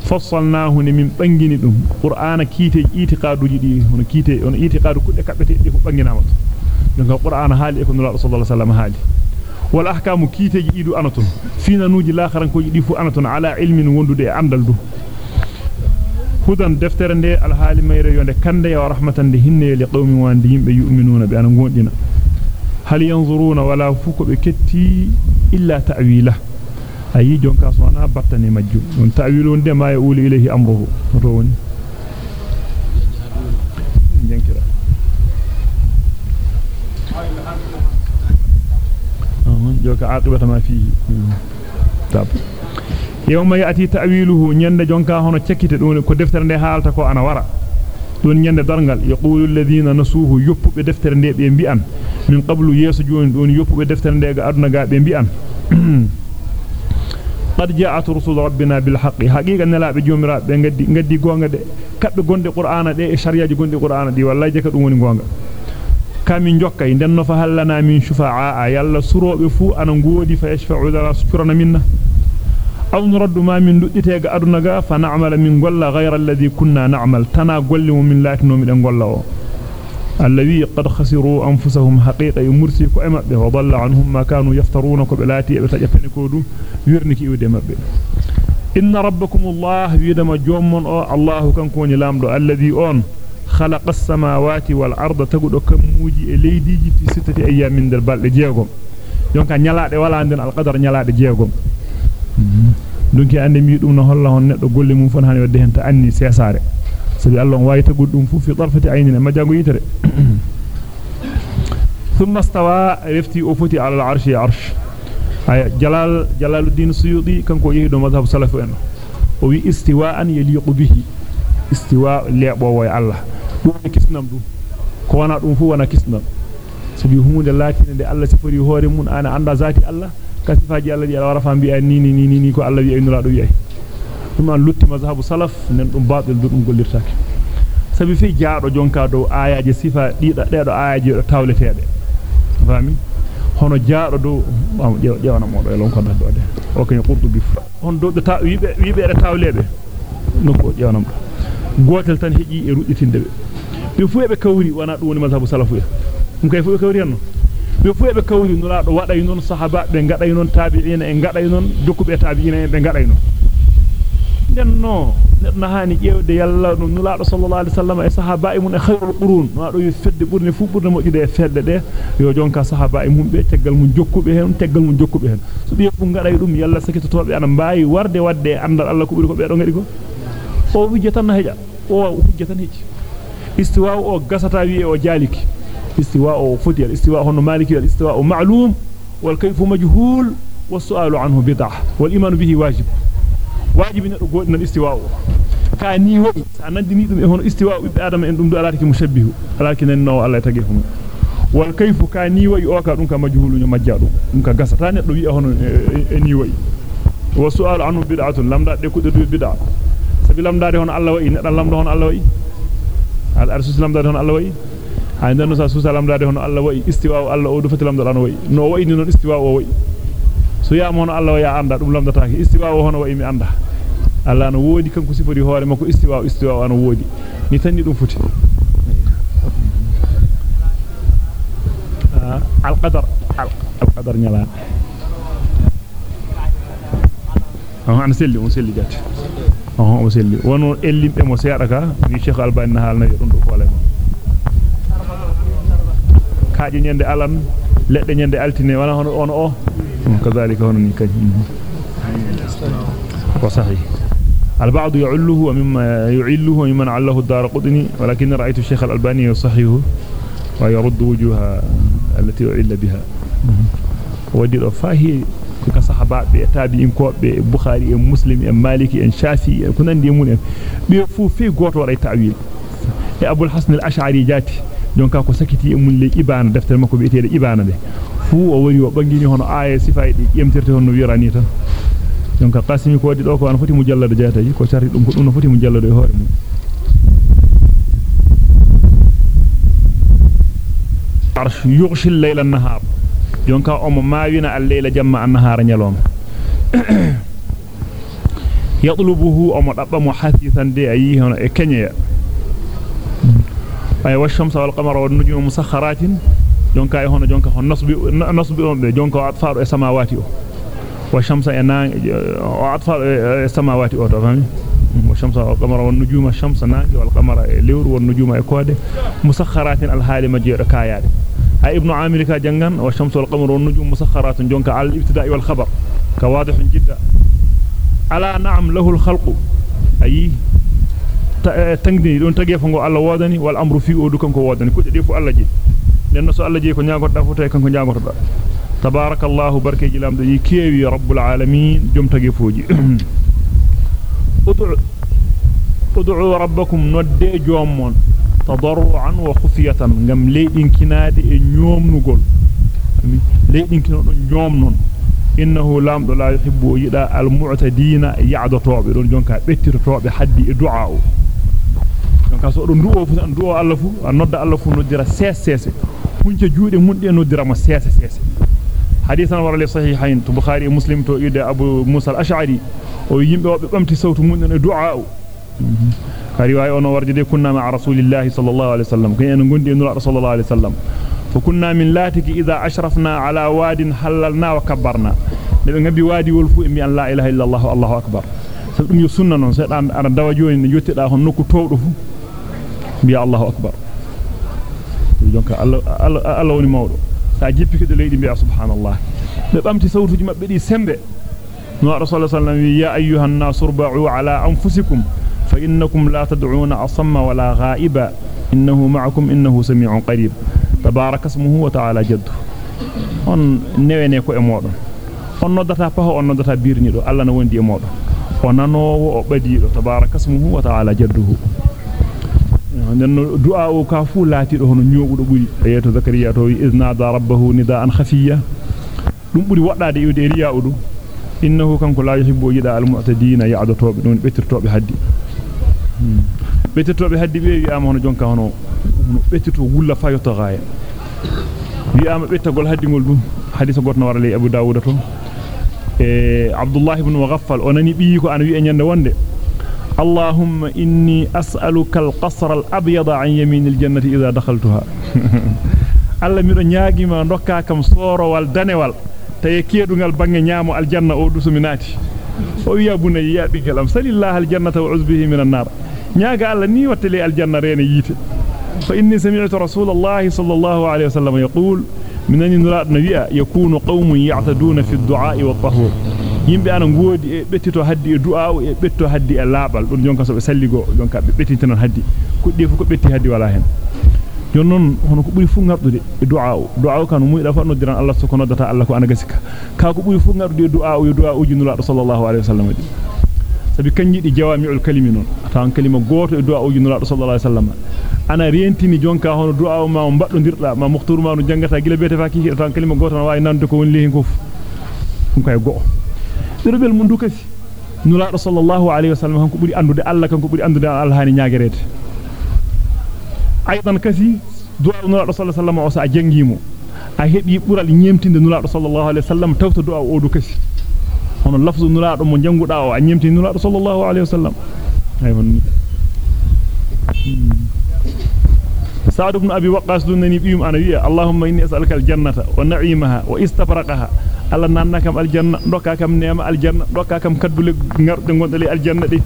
فصلناه من بانغيني دum qur'ana kiite itiqaduji di hono kiite on itiqadu kudde kabbete di fu banginama jonka qur'ana haali e ko nula sallallahu alaihi wasallam haali والأحكام كي تجيدوا أنتم فينا نوجي الآخر أنكو يجيدوا أنتم على علم وندو دي أندلدو خدن دفترن دي الحالي مير يوان دي كان دي ورحمة دي هن لقوم وان ديهم بيؤمنون بأنا نقول دينا هل ينظرون ولا فوق بكتي إلا تعويله أي جون كاسوانا بطني مجو. من تعويلون دي ما يقول إليه أمره. روني fihi tab yawma yati ta'wiluhu nyande jonka hono cekkite dum ko deftere nde haalta ko ana wara don nyande dargal yaqulu alladhina nasuhu yoppube deftere nde be mbi'an min qablu yeso joni don yoppube deftere nde ga aduna ga be mbi'an qad ja'at rusul rabbina bil haqqi haqiqa nalaabe jomirabe be gaddi gaddi gonga de kabbe gonde qur'ana de e shariaji gonde qur'ana di wallahi jeka dum woni gonga kami jokkay denno fa hallana min shufa'a yalla surobe fu ana ngodi fa yashfa'u lana sukurana minna aw nuraddu ma min duddite ga aduna ga fa na'mala min golla ghayra alladhi kunna na'mal tana golli min latino mi den golla o alladhi qad khasiru anfusahum haqiqa yumursi ko emabbe wa dalla anhum ma kanu yaftaruna ko belati e tajapene ko dum wirniki iwde mabbe inna rabbakumullah yidama jommon o allah kan ko ni lamdo alladhi on خلق السماوات والأرض تقول كم موجي إليدي في ستة أيام من دربال لجيغم يونك نيلا دي ولا عندنا القدر نيلا دي جيغم دونك يعني أني ميدون نهول لهم نتو قول لي موفن هاني ودهن تأني سياساري سبي الله واي تقول دون في طرفة عيننا ما جاقو يتري. ثم استوى رفتي أفوتي على العرش عرش. أي جلال جلال الدين السيوطي كان كو يهدو مذهب سلفه أنه وي استواء يليق به. Istiwa lebo way allah dum kisnam dum ko wana dum fu wana kisnam sabi hunde laatine de Allah sifori hoore mun ana anda zati Allah kasifaji Allah di ala rafa bi ni ni ni ni ko Allah wi aynula do wi dum an lutti mazhabu salaf nen dum baadil dum gollirtaake sabi fi jaado jonka do ayaji sifa dida dedo ayaji do tawletede fami hono jaado do am jewana modo e lon ko daddo de o kany qurtubi on do ta wibe wibe re tawlebe nokko jewanam gotel tan heji e rudditinde be be fu be kawri wana dum woni mazhabu salafu dum kay fu be kawri non be fu be kawri no laado waday non sahaba be ngaday non tabi'ina e ngaday non dokkube tabi'ina be ngaday non den no nedna hani jewde yalla no nulaado sallallahu alaihi wasallam e sahaba e mun e khayrul qurun no do fedde burne fu burne mojude e fedde de yo jonka sahaba e mun be teggal mun jokkube hen teggal mun jokkube hen so be fu ngaday dum yalla sakitotobe ana mbaayi warde wadde andal Allah ko buri ko be do ngadi ko o wujje tan heja o hujja tan heji istiwa o gasata wi o jaliki istiwa o foti al istiwa hono maliki al istiwa ma'lum wal kayfu majhul والسؤال عنه بدعة والإيمان به واجب واجب ندو godina istiwa ka ni wadi anandini dum e hono istiwa bi adama en dum do alati ki mushabbihu alaki nen no Allah tagi hum wal kayfu ka ni wayi o ka dum ka majhulu nyo majjado dum ka gasata neddo wi hono e ni wayi wa su'al anhu bid'atun lamda de kudde du bid'a sabi lamda de hono Allah wayi neddo lamda hono Allah wayi al arsus lamda de hono Allah wayi hay den sa susa lamda de hono Allah wayi istiwa Allah o do fati lamda an wayi no wayi ni non istiwa o wayi so yaama hono Allah ya anda dum lamdataake istiwa o hono wayi mi anda Allah no woodi kanko sifori hoore makko istiwa istiwa ana woodi ni tanni dum futi al qadar al qadar nyala ah ana selli on jatti o selli wono ellimbe mo seeda ka ni Sheikh Albani haalna dum do fole kaaje nyande alan ledde nyande altine wala hono on o kazalika hono ni kaji ko sahih البعض يعله ومما يعله وممن عله الدار قدني ولكن رأيت الشيخ الألباني يصحيه ويرد وجوه التي يعل بها ودي فاهي كصحابة تابعين كوبة بخاري مسلم مالكي شافعي كنا ندي من بيفو في غوت وراي تعويل ابو الحسن الاشعري جاتي jonka ko sakiti e mun le ibana deftere makko bi'eteede ibana de fu o wari o bangini hono aya sifay di yemtirte hono wirani tan jonka qasimi ko wadi do ko an foti mujallado jaataji ko sarri dum ko dum no foti mujallado e hoore mum arsh yughshi al-layla an-nahar jonka o mo maawina al-layla jamma an-nahara nyalom yatlubuhu o mo dabba mo hasisan de ayi hono e kenya ay wa shamsa wal qamara wan nujumu musakharatin jonka e hono jonka hon nasbi nasbi on be jonka atfaru e samawati o والشمس ينان وأطفال السماوات أوتو والشمس والقمر والنجوم الشمس نانج والقمر لور والنجوم إكواد مسخرات الحال مجيء كايات ابن عامر كجنغان والشمس والقمر والنجوم مسخرات جونك على الابتداء والخبر. كواضح جدا. ألا نعم له الخلق. أي fa ngo Allah wodani wal amru fi o du kanko wodani kudde defu Allah ji den so Allah ji ko nyaagoda fu tay kanko nyaagoda تبارك الله بركة جلام دي كيوي رب العالمين. جم تجفوجي ادعوا ربكم نودي تضرعا وخفية جم ليدين كنادي يوم نقول. ليدين كنادي يوم نون. إنه لام لا يحب إلى المعتدين يعد طوب يقول جونكا بيتر طوب حد دعاء. جونكا سؤال دعوة فسان دعوة ألفو النرد ألفو ندرا سيس سيس. كنت جود مدين ندرا ما سيس سيس. حديثنا ورا لي صحيحين. تبخاري مسلم تؤيد أبو موسى الأشعري. ويجيب وابقمت صوت مدين دعاء كاريواي اونو وردي كنا مع رسول الله صلى الله عليه وسلم. كان غوندي نور رسول الله عليه وسلم. فكنا من لاتك إذا أشرفنا على واد حللنا وكبرنا. نبي وادي ولف امي أن لا إله إلا الله الله أكبر. سدوم يسنن سدان ار داوا جوي نيوتي دا هون نكو تودو بي الله أكبر. دونك الله الله ني مودو سا جيبي كد ليدي بي سبحان الله. نبامتي صوتو جي مبدي سمبه نور رسول الله صلى الله عليه وسلم يا أيها الناس ربعوا على أنفسكم. La tad'una asamma wala ghaiba innahu ma'akum innahu sami'un qarib tabaraka ismuhu wa ta'ala jaddu on newene ko e modon on noddata paho on noddata birnido alla na wondi e modon o nanowo o badido tabaraka ismuhu wa ta'ala jadduhu nenno du'a o ka fu laatido hono nyoogudo buri yeto zakariya to iznada rabbahu nidaan khafiya dum buri waddade iwde riya udu innahu kanko la yuhibbu yida al mu'tadina ya'datobe don betirtobe haddi betirtobe haddi be wi'ama hono jonka hono no betito wulla fayoto gaaya wi'ama bettagol haddingol dum hadisa gotno wara le abu dawud to e abdullah ibn mughaffal onani bi ko an wi'e nyande wonde اللهم إني أسألك القصر الأبيض عن يمين الجنة إذا دخلتها ميرو نياغي ما ndokka kam soro wal danewal tay keedungal bangi nyaamo aljanna o dusuminati o wiya bunay ya bigelam salillah aljannata wa uzbihi minan nar fa inni sami'tu rasulallahi sallallahu alayhi wasallam yaqul minani nurad nabiya yakunu qaumun ya'taduna fi ad-du'a wa at-tahur yimbe ana ngoodi e bettito haddi e du'a e betto haddi e laabal don jonka so be salligo jonka be bettintanon haddi kudde fu ko betti haddi wala hen jonnon hono ko buri fu ngardude e du'a du'a kan muyda fa noddiran Allah so ko noddata Allah ko ana gasika ka ko buri fu ngardude e du'a e du'a uji nula sallallahu alaihi wasallam di sabi kanji di jawami'ul kalimi non atan kalima goto e du'a uji nula sallallahu alaihi wasallam ana rentini jonka hono du'a ma mbaddodirda ma muxtur ma no jangata gila bete fa kiki atan kalima goto na wawi nande ko woni lehin kof dum kay go dirbel mun du kasi nulaado sallallahu alaihi wasallam hanko buri andude Allah kanko buri andude Allah hani nyaagerede aydan kasi du'a nulaado sallallahu alaihi wasallam o sa jangimo a hebi bural nyemtinde nulaado sallallahu alaihi wasallam tawta du'a o du kasi hono lafzu nulaado mo janguda o a nyemtinde nulaado sallallahu alaihi wasallam ay wonni سعد بن أبي وقاص دونني بيوم أنا ويا اللهم إني أسألك الجنة ونعيمها واستبرقها الله نانكم الجنة دوكا كم نعم الجنة دوكا كم كدبل غرد غوندلي الجنة دي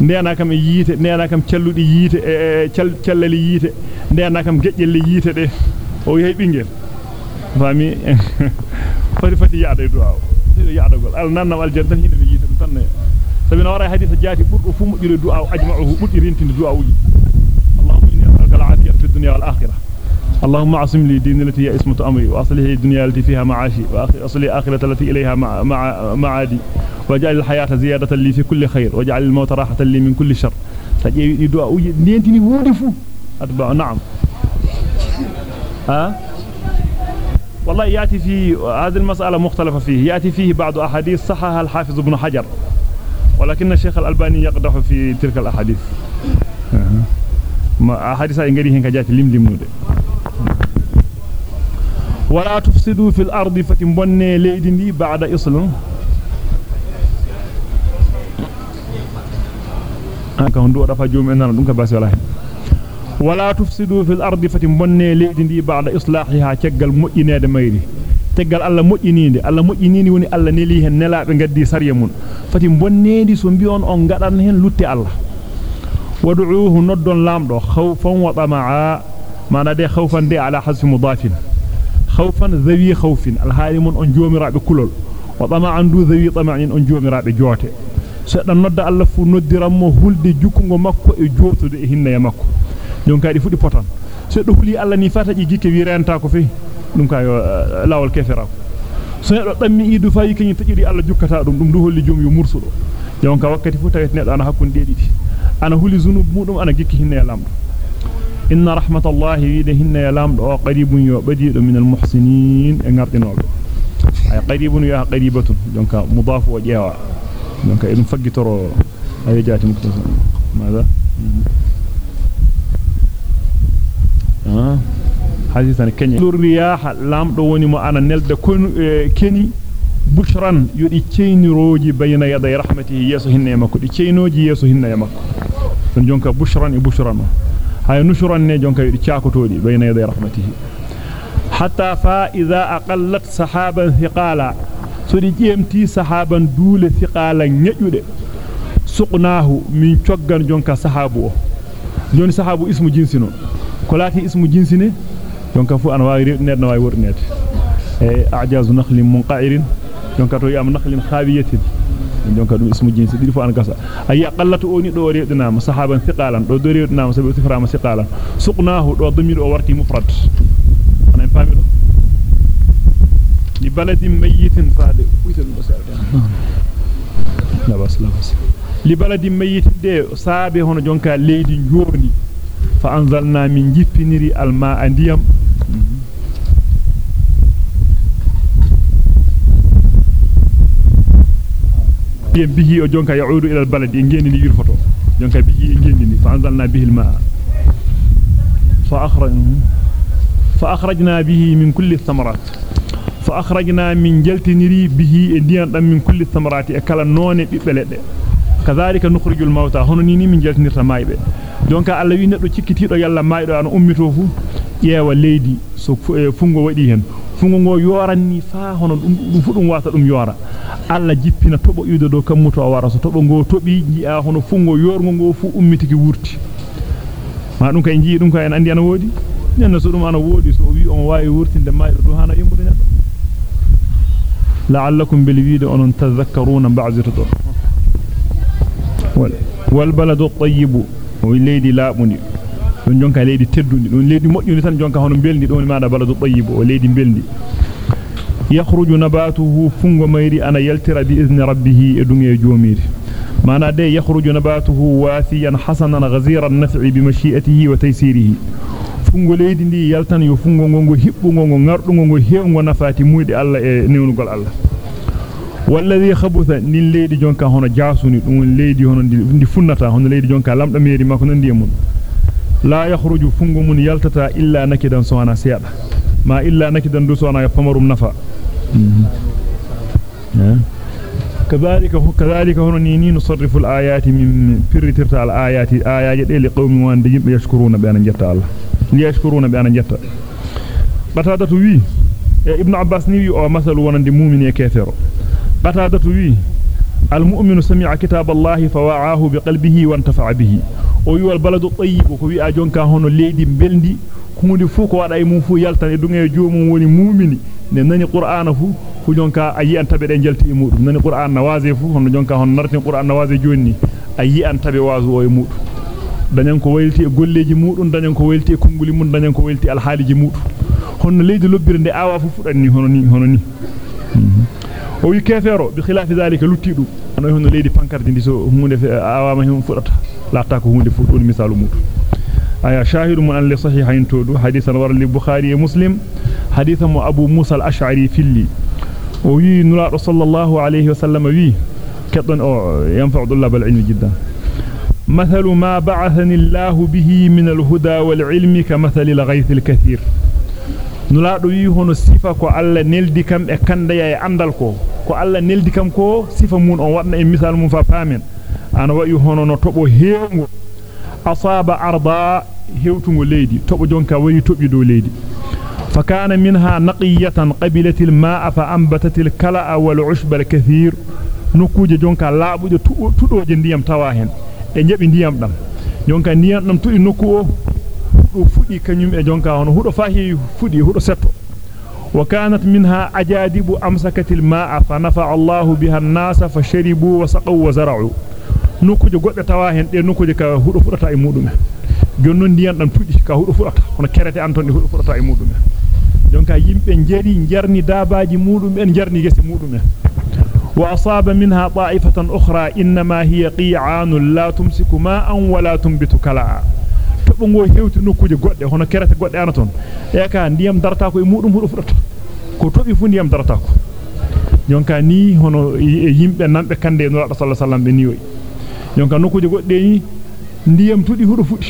ndena kam e yiite ndena kam celludi yiite e cellali yiite ndena kam gejjelle yiite de o yehi bingel fami fati fati yaada e du'a yaada gol al nannam al jannan hinde be yiite tan sabi na wara hadith jaati burdo fu mujjire du'a ajma'uhu buddi rentinde du'a uji allahumma inni as'aluka al-'afiyata fi ad-dunya wal akhirah اللهم اعصم لي دين التي هي اسمة أمري وأصلح الدنيا التي فيها معاشي وأصلح آخرة التي إليها مع مع معادي واجعل الحياة زيادة لي في كل خير واجعل الموت راحة لي من كل شر نعم ها والله يأتي في هذه المسألة مختلفة فيه. يأتي فيه بعض أحاديث صحها الحافظ ابن حجر ولكن الشيخ الألباني يقدح في تلك الأحاديث. أحاديث إنجلي هنك جات لم لمودة ولا تفسدوا في الأرض فتنبني ليدني بعد إصل. do dafa joom en nan dum ka basi ولا تفسدوا في الأرض فتمنى ليدي بعد إصلاحها. تجعل مؤيني دميري تجعل الله مؤيني دي. الله مؤيني وني الله نليه نلا بنجدي سريمون. فتمنى دي سنبيون أن قدرنهن لطي الله. ودعوه ندون لامدو. خوفا وطمعا. ما ندي خوفا دي على حس مضاف خوفا ذوي خوف الهارمون أن جومرا بكلل وطمعا دو ذوي طمعا أن جومرا بجوته سيدنا ندى الله فنودرمو هل دي جوكو مكو جوتو دي هنا يمكو don kadi fudi potan seddo huli Allah ni fataji gikke wi renta ko fe dum ka yo lawol kefera so neddo dammi idu fayi kany tajiri Allah jukkata dum dum du holli jom yo mursudo don ka wakkati fu tawet neddo ana hakkunde didi ana huli zunub mudum ana gikki hinna lamdo inna rahmatallahi wide hinna lamdo qaribun yo badido min almuhsinin e ngardinobe ay qaribun yo qaribatun donc mudaf wa jewa donc edum faggitoro ay jaati muktasan ماذا ah hadithani kenya riyaha lamdo woni mo ana nelde kon keni bushran yodi ceyniroji bayna yaday rahmatihi yeso hinne makko di ceynoji yeso hinne makko don jonka bushran e bushran hay nushran ne jonka yodi ciakotodi bayna yaday rahmatihi hatta fa idha aqallat sahaban thiqala so di jemti sahaban dule thiqala nyajude suqnahu min coggan jonka sahabu o joni sahabu ismu jinsino ko laati ismu jinsine jonka fu an waawi rewdinede no waawi wordinede e a'jazu nakhlin munqa'irin jonka to yam nakhlin khawiyatin jonka dum ismu jinsi didi fu an gasa ay qallatu oni do rewdinama sahaban thiqalan do do rewdinama sabi siframa thiqalan suqnahu do damir o warti mufrad ana fami do li baladin mayyitin faade uytan basarda la bas la bas li baladin mayyitin de saabe hono jonka leydi njorni فانزلنا من جفنر الماء ديام ديام به جونكا يعود إلى البلد ينجيني لي يرفطو جونكا به ينجيني فانزلنا به الماء فاخرجنا فاخرجنا به من كل الثمرات فاخرجنا من جلتنري به ديام من كل الثمرات اكل نوني ببلده kadhalika nukhrijul mauta hono ni ni min jaltinirta maybe donc Allah wi neddo cikkitido yalla maydo an ummito fu ƴeewa leydi so fungo wadi hen fungo go yoranni fa hono dum fu dum wata dum yora Allah jippina tobo ido do kammuto wara so tobo go tobi ji'a hono fungo yorgo go fu ummitiki wurti ma dum kay jii dum kay andi ana wodi nenno so dum ana wodi so wi on waawi wurtinde maydo do hana yimbude neddo la'allakum bil wiide onon tadhakkaruna ba'zito والبلد الطيب وليدي لابوني دون جونكا ليدي تدوني دون ليدي موجوني تان جونكا هونو بيلدي دون مادا بلد الطيب وليدي بيلدي يخرج نباته فونغو ميري أنا يلترا باذن ربه ادوني جوميري معنى دي يخرج نباته واثيا حسنا غزيرا النفع بمشيئته وتيسيره فونغو ليدي دي يلتان يو فونغو غونغو هيبو غونغو غاردو غونغو هيو غونافاتي مويدي الله اي نيونغول الله والذي خبث نين ليدي جونكا هنا جاسوني. دون ليدي هنا دي فنتا هنا ليدي جونكا لامدا ميري ماكو نندي مون لا يخرج فنغ من يلتتا إلا نكدا سوانا سيدا ما إلا نكدا دو سوانا فمرم نفا كذلك كذلك هنا نيني نصرف الآيات من فرترت الآيات. آيات دي لقوم وان دي يشكرون بأن جتا الله. يشكرون بأن جتا بتادة وي. ابن عباس نيوي أو مثل ونندي مؤمن يكثر قتادة وي المؤمن سمع كتاب الله فوعاه بقلبه وانتفع به tayyib ko wi a jonka hono leydi belndi hunde fu ko wada e mum fu yaltan e dunge joomum woni mu'mini ne nani qur'ana fu fu jonka ayi an tabe de jalti e mudum nani qur'an nawaze fu hono jonka hono nartin qur'an nawaze jonni ayi an tabe wazu o e mudum dañan ko waylti e golleji mudum dañan ko waylti e konguli mum dañan ko waylti al haliji mudum hono leydi lobbirde awa fu fudanni hono ni hono ni o wi kefero bi khilafi zalika lutti dum no hono leydi pankardi ndi so hunde awama hum fudata laata ko hunde fu don misalu mudum aya shahidu mun an li sahihayn todo hadithan war li bukhari e muslim hadithan mu abu musa al-ash'ari filli o wi nulaado sallallahu alayhi wa sallam wi kedon o yanfa'u dullab al-ilmi jiddan مثل ما بعثني الله به من الهدى والعلم كمثل الغيث الكثير nulaado wi hono sifa ko alla neldi kam e kandaya e andal ko ko alla neldi kam ko sifa mun on wadna e misal mun fa pamen ana wayi hono no tobo hewngo asaba arda hewtungo leydi tobo jonka wari tobi do leydi فكان منها نقية قبلت الماء فأنبتت الكلاء والعشب الكثير نكوجه جونكا لابوجه تودوje ndiyam tawa hen e njabi ndiyam dam jonka ndiyam dam tudi nokku o do fudi kanyum e jonka hono hudo fahi fudi hudo setto وكانت منها أجادب أمسكت الماء فنفع الله بها الناس فشربوا وسقوا وزرعوا نكوجه godde tawa hen de nokuje ka hudo fudata e mudum jonnon ndiyam dam tudi ka hudo fudata hono kerete anton de hudo fudata e mudum jonka yimbe jeri jarni dabaji mudum en jarni gese mudum en وأصاب منها طائفة أخرى إنما هي قيعان لا تمسك ماء ولا تنبت كلاء tobongo hewti nokkuje godde hono kerete godde ana ton e ka ndiyam darata ko e mudum hudo fudata ko tobi fu ndiyam darata ko jonka ni hono yimbe nambe kande no sallallahu alaihi wasallam be niyoy jonka nokkuje godde ni ndiyam tudi hudo fudi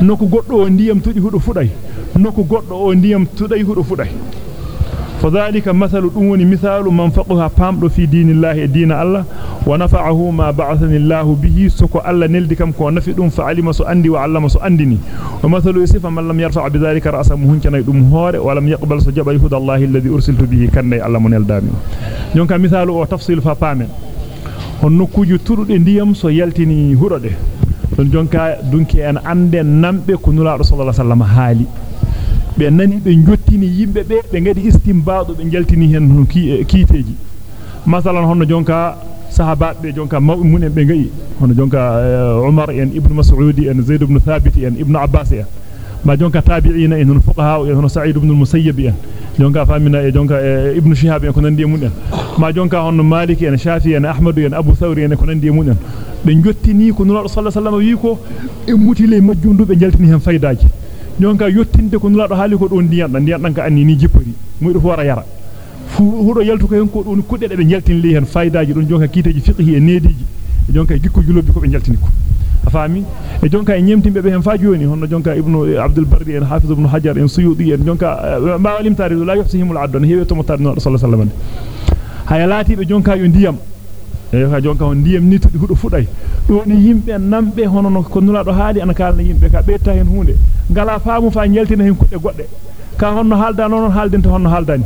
nokku goddo o ndiyam tudi hudo fuday nokku goddo o ndiyam tuday hudo fuday فذلك مثل دون مثال من فقها فامدو في دين الله دين الله ونفعه ما بعثني الله به سكو الله نلدي كم كو نفي دum فعلم سو اندي وعلم سو اندني ومثل صفه من لم يرفع بذلك رأسه مهنكنا دum هوره ولم يقبل سو جبا يهود الله الذي أرسلت به كان الله منل دامي دونك مثال أو تفصيل فامن on nokkuju turude ndiyam so yaltini hurode don jonka dunki en ande nambe ko nulaado sallallahu alaihi wasallam haali be nani be jottini yimbe be be ngadi istimbaado be jaltini hen kiiteji masalan hono jonka sahabaabe jonka munen be ngai hono jonka Umar en Ibn Mas'ud en Zaid ibn Thabit en Ibn Abbas en ma jonka tabi'ina en fuqaha en hono Sa'id ibn al-Musayyib en jonka famina e jonka Ibn Shihab en ko nandi mun en ma jonka hono Malik en Shafi en Ahmad en Abu Thawri en ko nandi mun en be jottini ko nulaado sallallahu alaihi wasallam wi ko e mutile majjundu be jaltini hen faydaaji jonka yottinde ko nulaado haali ko don ndiyan dan ndiyan dan ka anni ni jippori muydo fu wara yara fu hudo yaltu ko hen ko don kudde de be jaltin li hen faydaaji don jonka kiteji fiqhi e nediji e jonka gikko julobbi ko be jaltini ko afami e jonka e nyemtimbe be hen fa joni hono jonka ibnu abdul barri en hafiz ibn hajar en suyudi en jonka ma walim taridu la yuhsihimul addan hewe to mutar no sallallahu alaihi wasallam hayalati be jonka yo ndiyam e ha jonka on ndiyam ni tudi hudo fuday do ni yimbe nambe hono no ko nulaado haali an kalna yimbe ka beta hen hunde ngala faamu fa nyeltina hen kudde godde ka honno halda non haaldenta honno haldani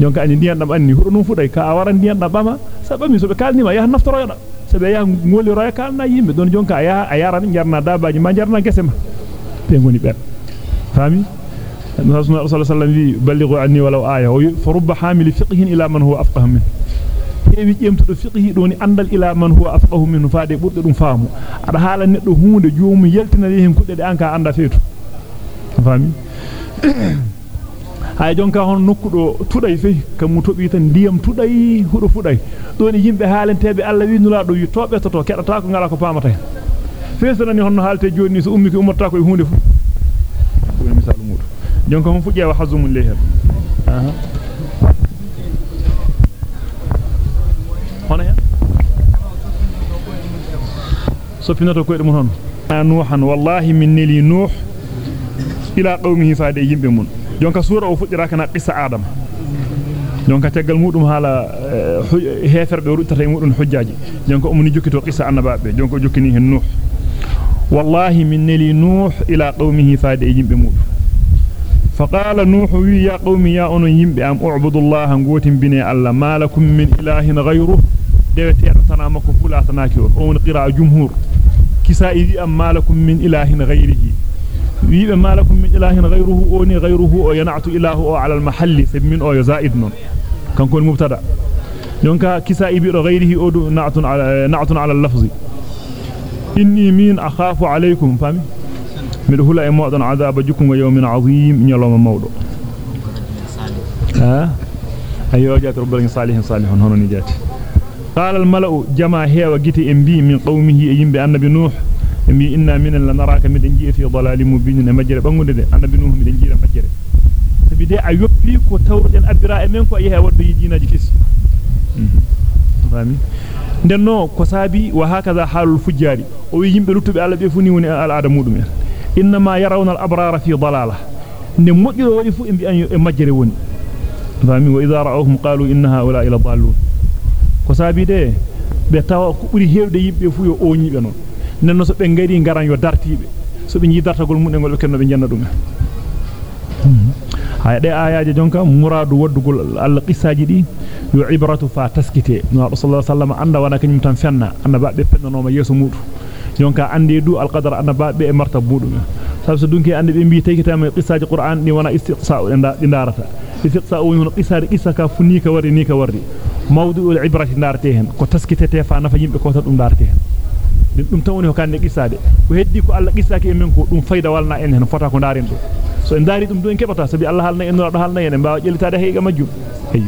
jonka ani ndiyam dam anni hudo non fuday ka a waran ndiyam dam bama sabami so be kalnima ya naftoro yoda sabe ya ngoli roya kalna yimbe don jonka ya a yaran jarna dabaji ma jarna gese ma be ngoni be fami الرسول صلى الله عليه وسلم بلغوا عني ولو آية فرب حامل فقه إلى من هو أفقه منه heewi jemtudo fiqhi doni andal ila man huwa afqahu minhu faade burde dum faamu ada haala neddo hunde joomu yeltina hen kudde de anka anda feetu fami hay jonka hon nokkudo tuday fe kam tobi tan ndiyam tuday hudo fuday doni yimbe haalantebe alla wi nula do wi tobe toto kedata ko ngala ko pamata hen feesana ni honno haalte joni so ummi ko ummata ko fu ko misalu mudu jonka hon fu jeewa hazumun leher aha hono sopinato koyde mun hon nuhan wallahi min neli nuh ila qawmihi faade yimbe mun jonka sura o fuddira kana qissa adam jonka tegal mudum hala heferbe ruttata mudum hujjaji jonka umni jokkito qissa annabaabe jonka jokkini hen nuh wallahi min neli nuh ila qawmihi faade yimbe mudum فقال نوح يا قوم يا أن يمبي أم أعبدوا الله نقوتم بني الله ما لكم من إله غيره dewete tana makko fula tanaki on on qira'a jumhur kisa'i am malakum min ilahin ghayrihi wiibe malakum min ilahin ghayruhu oni ghayruhu o yanatu ilahu ala al mahalli min o zaid non kanko mubtada jonka kisa'i bi do ghayrihi o du na'tun ala na'tun ala al lafzi inni min akhafu alaykum fami mi do hula e modon adaba jukum yawmin azim nyaloma mawdo ha ayo jaatu rabbul salihin salihun hono ni jaati قال الملأ جمع هيوا جيتي امبي من قومه يمبي النبي نوح امبي إنا من لنراك مدن جي في ضلال مبين مجرى بانغود دي النبي نوح مدن جي مجرى sabi de a yoppi ko tawrden abbira e men ko yehe waddo yidinaji kesi fami denno ko sabi wa hakaza halul fujjari o wi yimbe luttube alla be funi woni al aada mudum en inma yarawna al abrara fi dalalah ne modiro wadi fu e an e majjere woni fami wa idha ra'awhum qalu inna haula ila dallun ko sabi de be tawa ko buri hewde yimbe fu yo oñibe non nenno so be ngari ngaran yo dartibe so be jidartagol mun e ngol be kenno be janna dum hay de ayaje jonka muradu waddugol alla qissaji di yo ibratu fa taskite no sallallahu alaihi wasallam anda wana kanyum tan fenna anda babbe pennoma yeso mudu jonka ande du al qadar anda babbe e martab mudum sabu so dunki ande be mbi tekitama qissaji qur'an ni wana istiqsa di darata istiqsa woni qissari qissa ka funni ka wari ni ka wardi موضوع العبرة دارتهن كتسكت تفا نفيم بكوتة أم دارتهن دم توني هو كان نقصا ده وهدي كو الله قصا كي منكو. دم فايدة ولنا إنهن. فتح كنارين دو. So إن داري دم دوين كبتا. سبي الله هالنا إنه الله هالنا ينم بقى جل تاره هي كم جو هي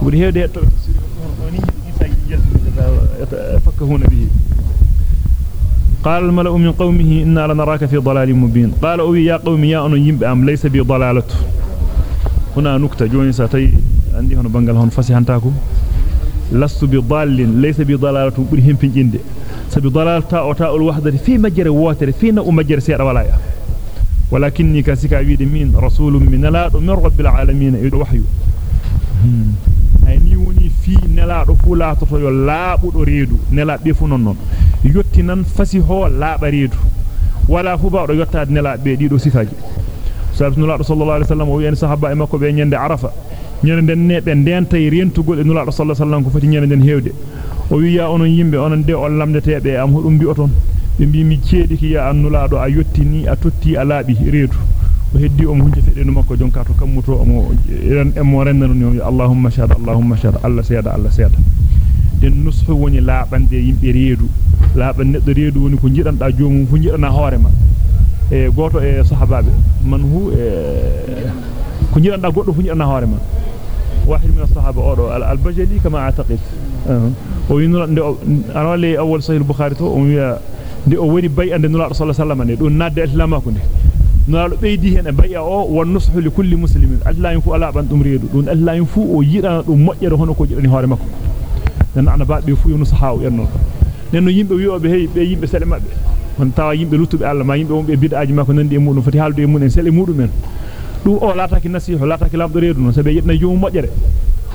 كبر هي ده يفكهون به. قال الملأ من قومه إنا لنراك في ضلال مبين. قال أوي يا قوم يا أنو ينبأم ليس بي ضلالته هنا نكتة جوني ساتي. عندي هنا بنغال هون فسي هانتاكو لست بضال ليس بضلالة بري هم فنجند سبي ضلال تاء وتاء الوحدة في مجرى واتر فينا ومجرى سير ولا يا ولكني كسكا ويد من رسول من لا من رب العالمين يد وحي ni woni fi nelaado fu laatoto yo laabudo reedu nelaabe fu non non yotti nan fasi ho laaba reedu wala fu baado yottaade nelaabe dido sifaji sallallahu alaihi wasallam o wi en sahaba e makko be nyande arafa nyande den ne be dentay rentugol e nulaado sallallahu alaihi wasallam ko fati nyande den heewde o wi ya onon yimbe onon de on lamdete am hudum bi oton be mbi mi ceedi ki ya annulaado a yottini a totti a laabi reedu o heddi o hunje fedenu makko jonka to kammuto mo ren e mo rennano ni allahumma shahad allahumma shahad allah seeda allah seeda den nushu woni laabande yimbe reedu laaban neddo reedu woni ko jidanda joomum fu jidana hoore ma e goto e sahabaabe man hu e ko jidanda goddo fu jidana hoore ma واحد من الصحابة أورو. البجلي كما أعتقد. وينرى أنا لي أول صحيح البخاري تو ويا دي أوري بيع أن نرى رسول الله صلى الله عليه وسلم. أن نادى إسلام أكون نرى بيدي هنا بيع أو والنصح لكل مسلم. ألا ينفو ألا بنت مريد دون ألا ينفو ويرى دون ما يرى هنا كجرا نهار مكو. لأن أنا بعد بيفو ينصحه ويرنا لأنه يم بيو بهي بيم بسلم أبي من تاع يم بلوت بألا ما يم بيم بيد أجمع كنن دي مون فتحال دي مون إن سلم مون من. Du o lataki nasihu lataki lamdo reedu non sabe yedna joomu mojjere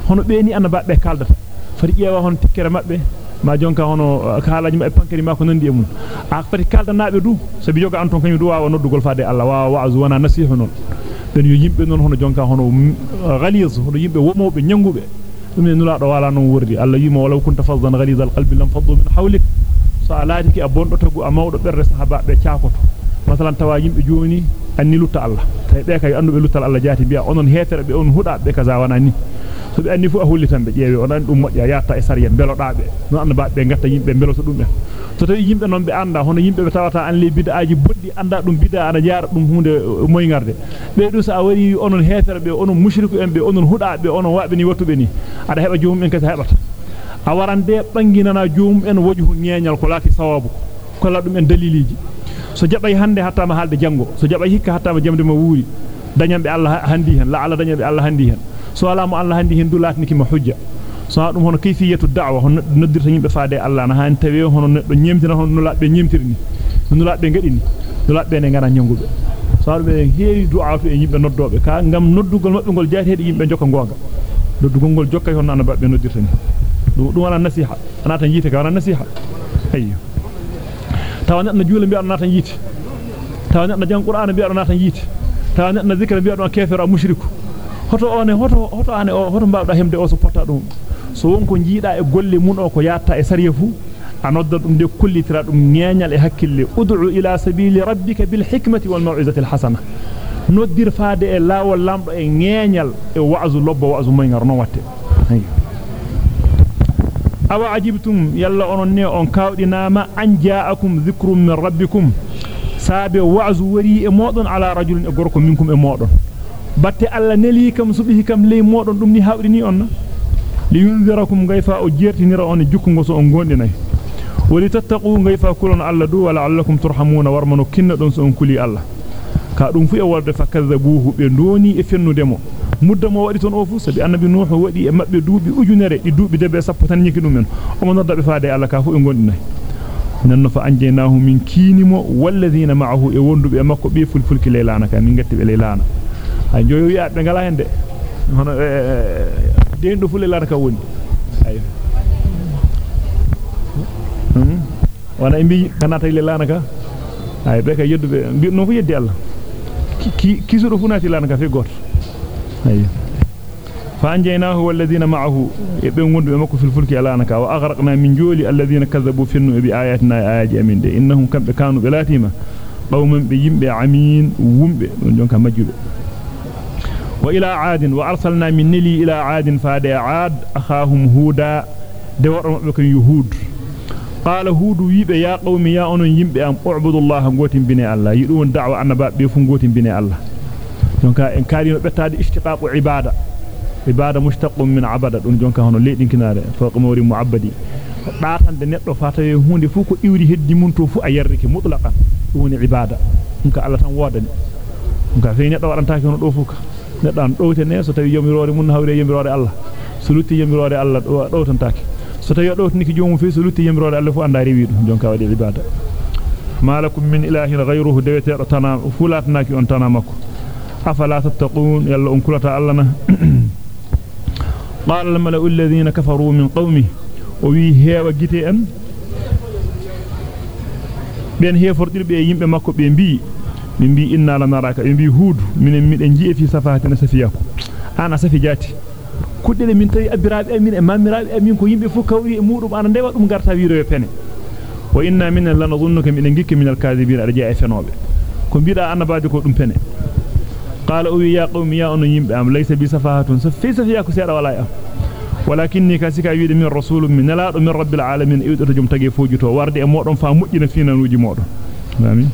hono be ni ana babbe kaldata fati ƴeewa hon tikkere mabbe ma jonka hono kaalaaji mabbe pankari ma ko nandi e mun a fati kaldanaabe du sabi joga anton kanyum du waawa noddugol faade Allah waawa wa'zu wana nasihu non ben yo yimbe non hono jonka hono ghaliz hono yimbe womobe nyangube dum ne nula do wala non wurdi Allah yimo walaw kunta faddan ghaliz alqalbi lam faddu min hawlik so alaadiki a bondo tagu a mawdo berre sahaba be caakoto masalan tawa yimbe joni anni lutta Allah tay be kay andube luttal Allah jaati biya onon hetere be on huda be kaza wana ni so be anni fu a hullitan be jeewi on an dum modja yatta e sariya belodaabe no anda ba be gatta yimbe beloto dum en so tawi yimbe non be anda hono yimbe be tawata an le bid'aaji boddi anda dum bid'a ana jaara dum hunde moy ngarde be do sa wari onon hetere be onon mushriku en be onon huda be onon waabe ni wattube ni ada heba joomum en kata hebata a warande banginana joomum en wajhu nyenyal ko laati sawabu ko la dum en daliliji so jabay hande hatta ma halde jango so jabay hikka hatta ma jamde ma wuuri dañambe Allah handi hen la ala dañambe Allah handi hen so ala mo Allah handi hen du latniki ma hujja so dum hono kayfiyatu da'wa hono noddirta yimbe faade Allah na han tawe hono neddo nyemtina hono nulaabe nyemtirni nulaabe ngadini nulaabe ne ngana nyangube so be heeri du'aatu e yimbe noddobe ka ngam noddugol mabbe gol jaatede yimbe jokka gonga noddugol gol jokka hono ana babbe noddirtani dum dum wana nasiha ana tan yite ka wana nasiha ayyo tawa neddo juula bi arna tan yite tawa neddo jang qur'an bi arna tan yite tawa neddo zikra bi arna kafir a mushriku hoto one hoto hoto ane o hoto mbawda hemde o so potta dum so wonko jiida e golle mun o ko yatta e sariya fu anodda dum de kullitira dum nyenyal e hakkille ud'u ila sabili rabbika bil hikmati wal mau'izati al hasana noddir faade e lawol lamdo e nyenyal e wa'zu lobbo wa'zu moy ngar non watte awa ajibtum yalla onon ne on kawdinama an ja'akum dhikrun min rabbikum saabe wa'zu wari e modon ala rajulin e gorko minkum e modon batte alla neli kam subihi kam ley modon dum ni hawdini on li yunzirakum gayfa o jertinira on jukkungo so on gondinay wali tattaqu gayfa kulon alla du wala allakum turhamuna warmanu kinna don so on kuli alla ka dum fu e wolde fakadzabuhu be ndoni e fennudemo mudda mo wadi ton o fu sabi annabi nuhu wadi e mabbe duubi ujunere di duubi debe sappo tan nyiki dum en o mo nodda be faade alla ka fu e gondinay nanno fa anjaynahu min kinimo walladhina ma'ahu e wondube e makko be fulfulki leylana ka min gatti be leylana ay joyo wi'a be ngala hende hono den do fulle lana ka woni ay hmm wana imbi kanata ile lana ka ay be ka yeddu be no fu yeddi Allah funati lana ka fe goto ay فانجيناه والذين معه يبن وند مكو في الفلك يلانك واغرقنا من جولي الذين كذبوا فينا باياتنا ايات امين دي انهم كم كانوا بلاتيما قوم بيمبه عمين ومبه دونك ماجوبه والى عاد وارسلنا من نلي إلى عاد فاد عاد اخاهم هودا de wordo mabbe قال هود ويب يا قوم يا أنو يمب أم أعبد الله غوتين بني الله. يدون دعوة أنا باب بيفون غوتين بني الله. جونكا إن كارين بتاد اشتقاق عبادة عبادة مشتق من عبادة. أن جونكا هنو ليد إن كنار فوق موري معبدي. بعثن دنيت رفعت يهون دفوك إيري هد دمون توفو أيرك مطلقا. هون عبادة. جونكا الله تان وادن جونكا فين يتوقع أن تاكي هنو دوفوك نتان دوتي نيسو تبي يمرو ريمون هوري يمرو ري الله. سلوتي يمرو ري الله. دوتان تاكي. So tawi dowtniki joomu fi so lutti yomirore Allah fu anda rewi dum jonka wadi ibada malakum min ilahin ghayruhu dewete tana fulatnaki on tana makko afala tattaqun yalla on kulata Allah na قال الملأ الذين كفروا من قومه وي هيوا جيتي ان ben hefordirbe yimbe makko be mbi be mbi inna la naraka be mbi hudu minen miden ji'e fi safahatina safiyako ana safi jati kuddele min tawi abiraabe amin e mamiraabe amin ko yimbe fu kawri e mudum ana ndewa dum garta wiiro e pene wa inna minna lanadhunnuka min gikki min alkadibin arja e fenobe ko biida annabaade ko dum pene قال أو يا قوم يا ان يمبه ام ليس بي سفاهه سفي سفياكو سيدا ولا ام ولكنني كاسيكا ويد من رسول من لا من رب العالمين يودو جوم تاغي فوجito warde e modon fa mujjina finanuji modon amin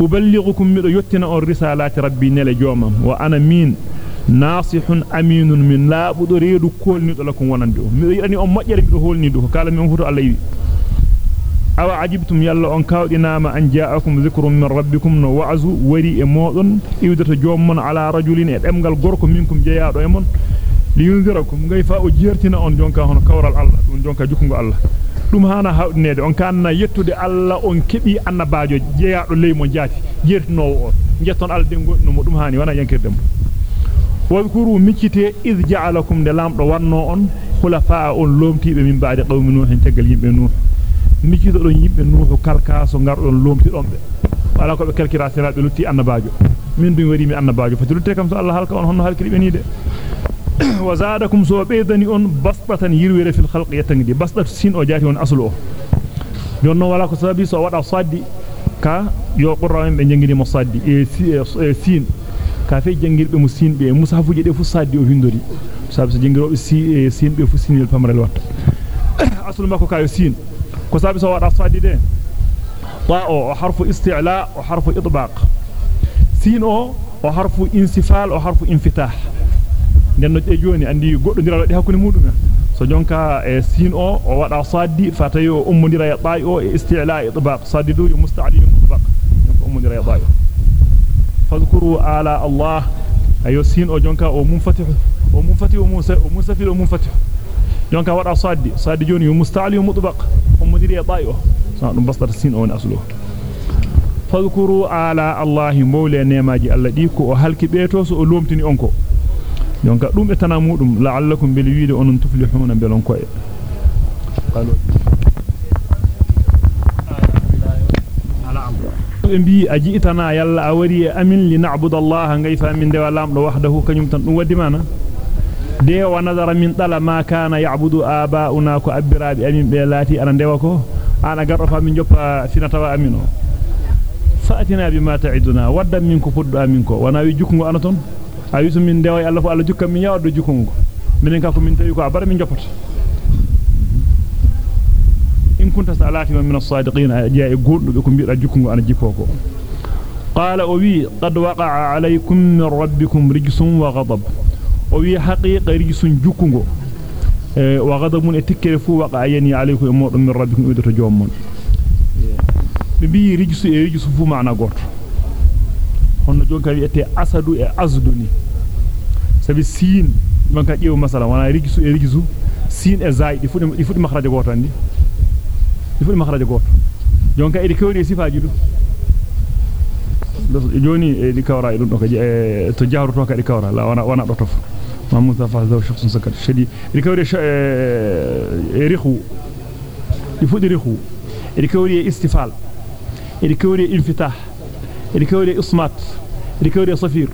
uballighukum mido yottina on risalati rabbi nele jomam wa ana min wonande o mido yidani on mojjere mido holnido ko kala min huto Allah yi awa ajibtum yalla on kawdinama an ja'akum dhikrun min rabbikum no wa'zu wari e modon iwdata jommon ala rajulin e demgal gorko minkum jeyaado e mon li yunzirakum gayfa o jertina on jonka hono kawral Allah dum jonka jukungo Allah dum hana hawdinede on kanna yettude Allah on kebi annabaajo jeyaado ley mo jaati jertinowo on jetton Allah de goddo mo dum hani wana yankirdem wadhkuru واذكروا مكيتي إذ جعلكم دلام روانو أن خلفاء أن لومتي بمن بعد قوم نوح تقل يمب نوح مكيتي أن يمب نوح كالكاس ونغر أن لومتي رمب ولا كل كل كراسنا بلوتي أن باجو من بين وريمي أن باجو فتلوتي كم سأل الله هلك أن هنو هلك ريبني دي وزادكم سوى بيذني أن بسطة يروير في الخلق يتنجدي بسطة سين أجاتي أن أصله يقول نوالا كسابي سوى وضع صادي ka yo qur'an be jengidi mo saddi. E sin. Ka fe jangirbe mo sin be musafuji de fu saddi o windori sabi so jangirobe si sin be fu sinil pamral watta aslu makko kayo sin ko sabi so wada saddi de ta o harfu isti'la o harfu idbaq sin o o harfu insifal o harfu infitah nenno je joni andi goddo diralo de hakkunde mudum so jonka e sin o o wada saddi fatayo ummondira ya ta'i o e isti'la idbaq saddidu yo musta'li mutbaq jonka ummondira ya ta'i fadhkuru ala allah ayo sin o jonka o munfatih o munfatih o musa o musafil o munfatih jonka wada saddi saddi joni musta'li mutbaq ummondira ya ta'i o so dum basdata sin on aslu fadhkuru ala allah mawla nemaji allah di ko o halki beto so o lomtini onko jonka dum e tana mudum la'allakum bil wiide onon tuflihuna belon koye qalu ala بي أجئتنا يلا أوري أمن لنعبد الله غيفا من دوا لامدو وحده كنيم تن ودي مانا de wa nazara min dala ma kana ya'budu aba'una ko abbirabi amin be lati ana dewa ko ana gardo fa min joppa finatawa amino fa'atina bima ta'iduna wadda min ko fuddu amin ko wana wi jukungo ana ton ayisu min dewa Allah fu Allah jukka min yawdo jukungo minen ka ko min tawi ko abara min joppata kunta salati min as-sadiqin jaa goddo ko biida jukungo ana jipoko قال أوي قد وقع عليكم من ربكم رجس وغضب o wi haqiqa rigisun jukungo e wa ghadamun etikkere fu waqa yani alaykum modum min rabbikum idoto jommon be bi rigisu e rigisu fu maana goto honno jonka wiete asadu e azduni sabi sin man ka jeew masala wana rigisu e rigisu sin e zai di fudi di fudi makhraja goto andi يفول مخرج قوت جون كا ادي كوري سيفا جيدو. دوس جوني ادي كورا يدو نوكا آه، تو جارو توكا ادي كورا. لا وأنا وأنا دوتوف ما موسى فاز دو شخص سكر. شدي. ادي كوري ش... آه، آه، ريخو. يفول دي ريخو. ادي كوري استفال. ادي كوري انفتاح. ادي كوري إصمات. ادي كوري صفير.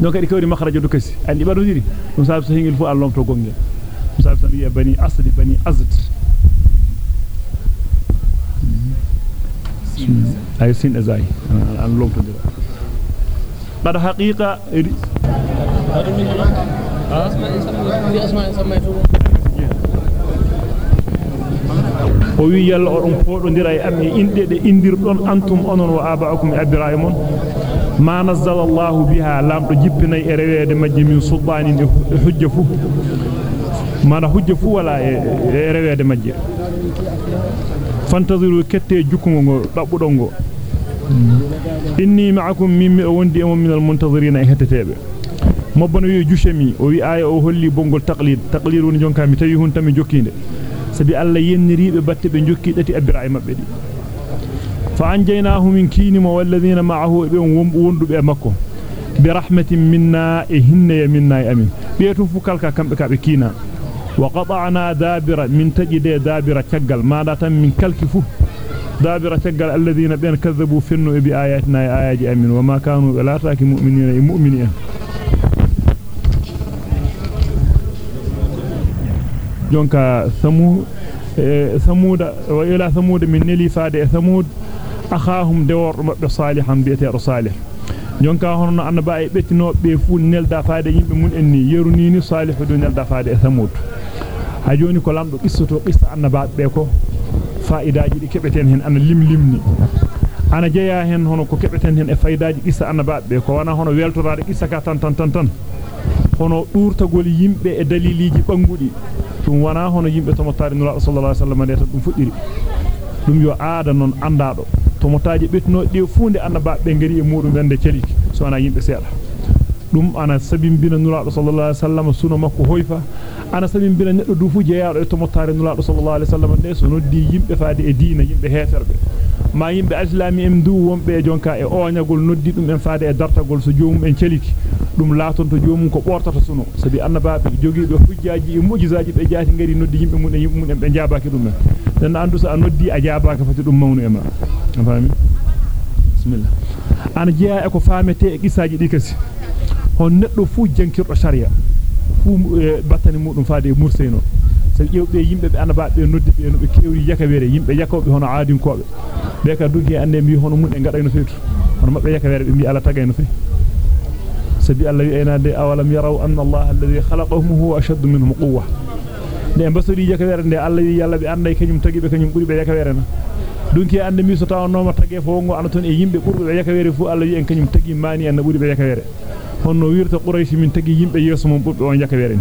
دونك ادي كوري مخرج دو كسي عندي بارو ديري. مصاب سهين الفو اللونتو غونغي مصاب سهين بني أصلي بني ازت ay sin azai an lom to dira bada haqiqa o wi yalla o don podondira e am e inde de indirdon antum onon wa abaakum e abiraimon ma nazzala allah biha lamdo jippinay e rewede majje min sulbanin e hujja fu mana hujja fu wala e rewede majje fantaziru kette jukkungo go dabbudon go inni ma'akum mimmi wondi e min al muntazirina e hetetebe mobbono wi jushemi o wi aya o holli bongol taqlid taqlid woni jonka mi tawi hun tami jokkinde sabi alla yenniribe batte be jokki dati abira e mabbe di fa anjaynahu min kinima walladhina ma'ahu be wondube makko bi rahmatin minna e hinne minna e amin beetu fu kalka kambe kabe kina وقطعنا دابرا من تجد دابرة تجعل ماذا تم من كلكف دابرا تجعل الذين بين كذبوا فينوا بآياتنا آيات أمين. وما كانوا لا تاك مؤمنين إيه مؤمنين. جونكا ثمود إيه ثمود وإلى ثمود من نلي فادي ثمود أخاهم دور مبصالحا بيتي رصالح jonka hono annaba e bettinobe fu nelda faade yimbe mun yeruni ni salihu do nelda faade e samud ha joni ko lamdo qissoto qissa annaba be ko faidaaji di kebeten hen ana limlimni ana jeya hen hono ko kebeten hen e faidaaji qissa annaba be ko wana hono weltorade qissa ka tan tan tan tan hono durtagol yimbe e daliliji bangudi dum wana hono yimbe to motaari nura sallallahu alaihi wasallam ne dum fuddiri dum yo aada non andado to motaaji betno de funde annaba be ngari e mudum bende celiki so ana yimbe seeda dum ana sabimbina nura sallallahu alaihi wasallam suno makko hoyfa ana sabimbina neddo du fu jeyaado to motaari nura sallallahu alaihi wasallam de so noddi yimbe faade e diina yimbe heferbe ma yimbe islami em du wonbe jonka e oñagol noddi dum en faade e dartagol so joomum en celiki dum laaton to joomum ko bortata suno sabi annabaabe jogiibe hujjaaji e mu'jizaaji be jaati ngari noddi yimbe mun e mun be jaabaaki dum den andu so noddi a jaabaaka fati dum mawnu e ma fami bismillah ana jeya e ko faamete e qisaaji di kasi hon neddo fu jankirdo sharia fu battani mudum faade e murseyno sabi jewbe yimbe be annabaabe noddi be no be kewri yakawere yimbe yakawbe hono aadinkobe be ka dugi ande mi hono mun e gadayno feetu hono mabbe yakawere be mi ala tagayno fe anna Allah alladhi khalaqahum huwa ashaddu minhum quwwa de basori yakawere de Allah wi yalla be anday kanyum tagi be kanyum buri be yakawere na dunki ande mi so tawno ma tagi fo ngo ana ton e yimbe burbe be yakawere fu Allah wi en kanyum tagi mani en buri be yakawere honno wirta quraish min tagi yimbe yeso mum burbe on yakawere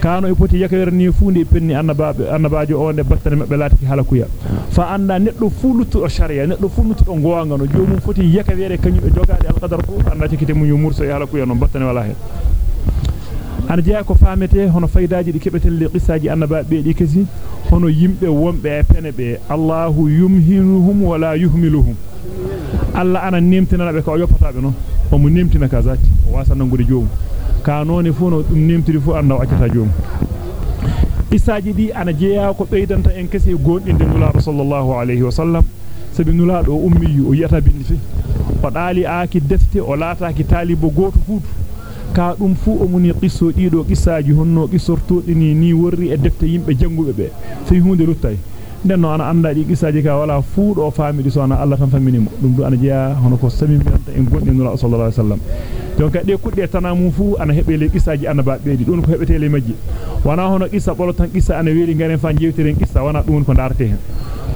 kano e poti yakawere ni fundi penni annabaabe annabaajo on de battane mabbe laati halakuya fa anda neddo fu lutto sharia neddo fu lutto do goanga no jomum foti yakawere kanyum e jogaade alqadar fu anda tikite mun yo murso e halakuya non battane wala hen ana jeya ko famete hono faydaaji di kebetel li qissaaji annabaabe di kasi hono yimbe wombe e pene be Allahu yumhinuhum wala yuhmiluhum Allah ana nemtina be ko yoppataabe non o mo nemtina ka zati o wasa nangude joomum ka noni fu no dum nemtiri fu anda o accata joomum isaaji di ana jeya ko beydanta en kesi gondinde nula sallallahu alaihi wasallam sabi nulaado ummiyu o yata bindi fi o daali aaki defte o laataaki talibo goto fuutu ka dum fu o muni qisso diido qissaaji honno qissortoodi ni ni worri e defte yimbe jangube be sey hunde luttay denno ana anda di qissaaji ka wala fu do faamidi so ana Allah tan faminimo dum du ana jeya hono ko sami miranta en gondi nura sallallahu alaihi wasallam donc de kudde tanamu fu ana hebe le qissaaji annaba beedi don ko hebete le majji wana hono qissa bolo tan qissa ana weeli ngaren fa jewtiren qissa wana dum ko darte hen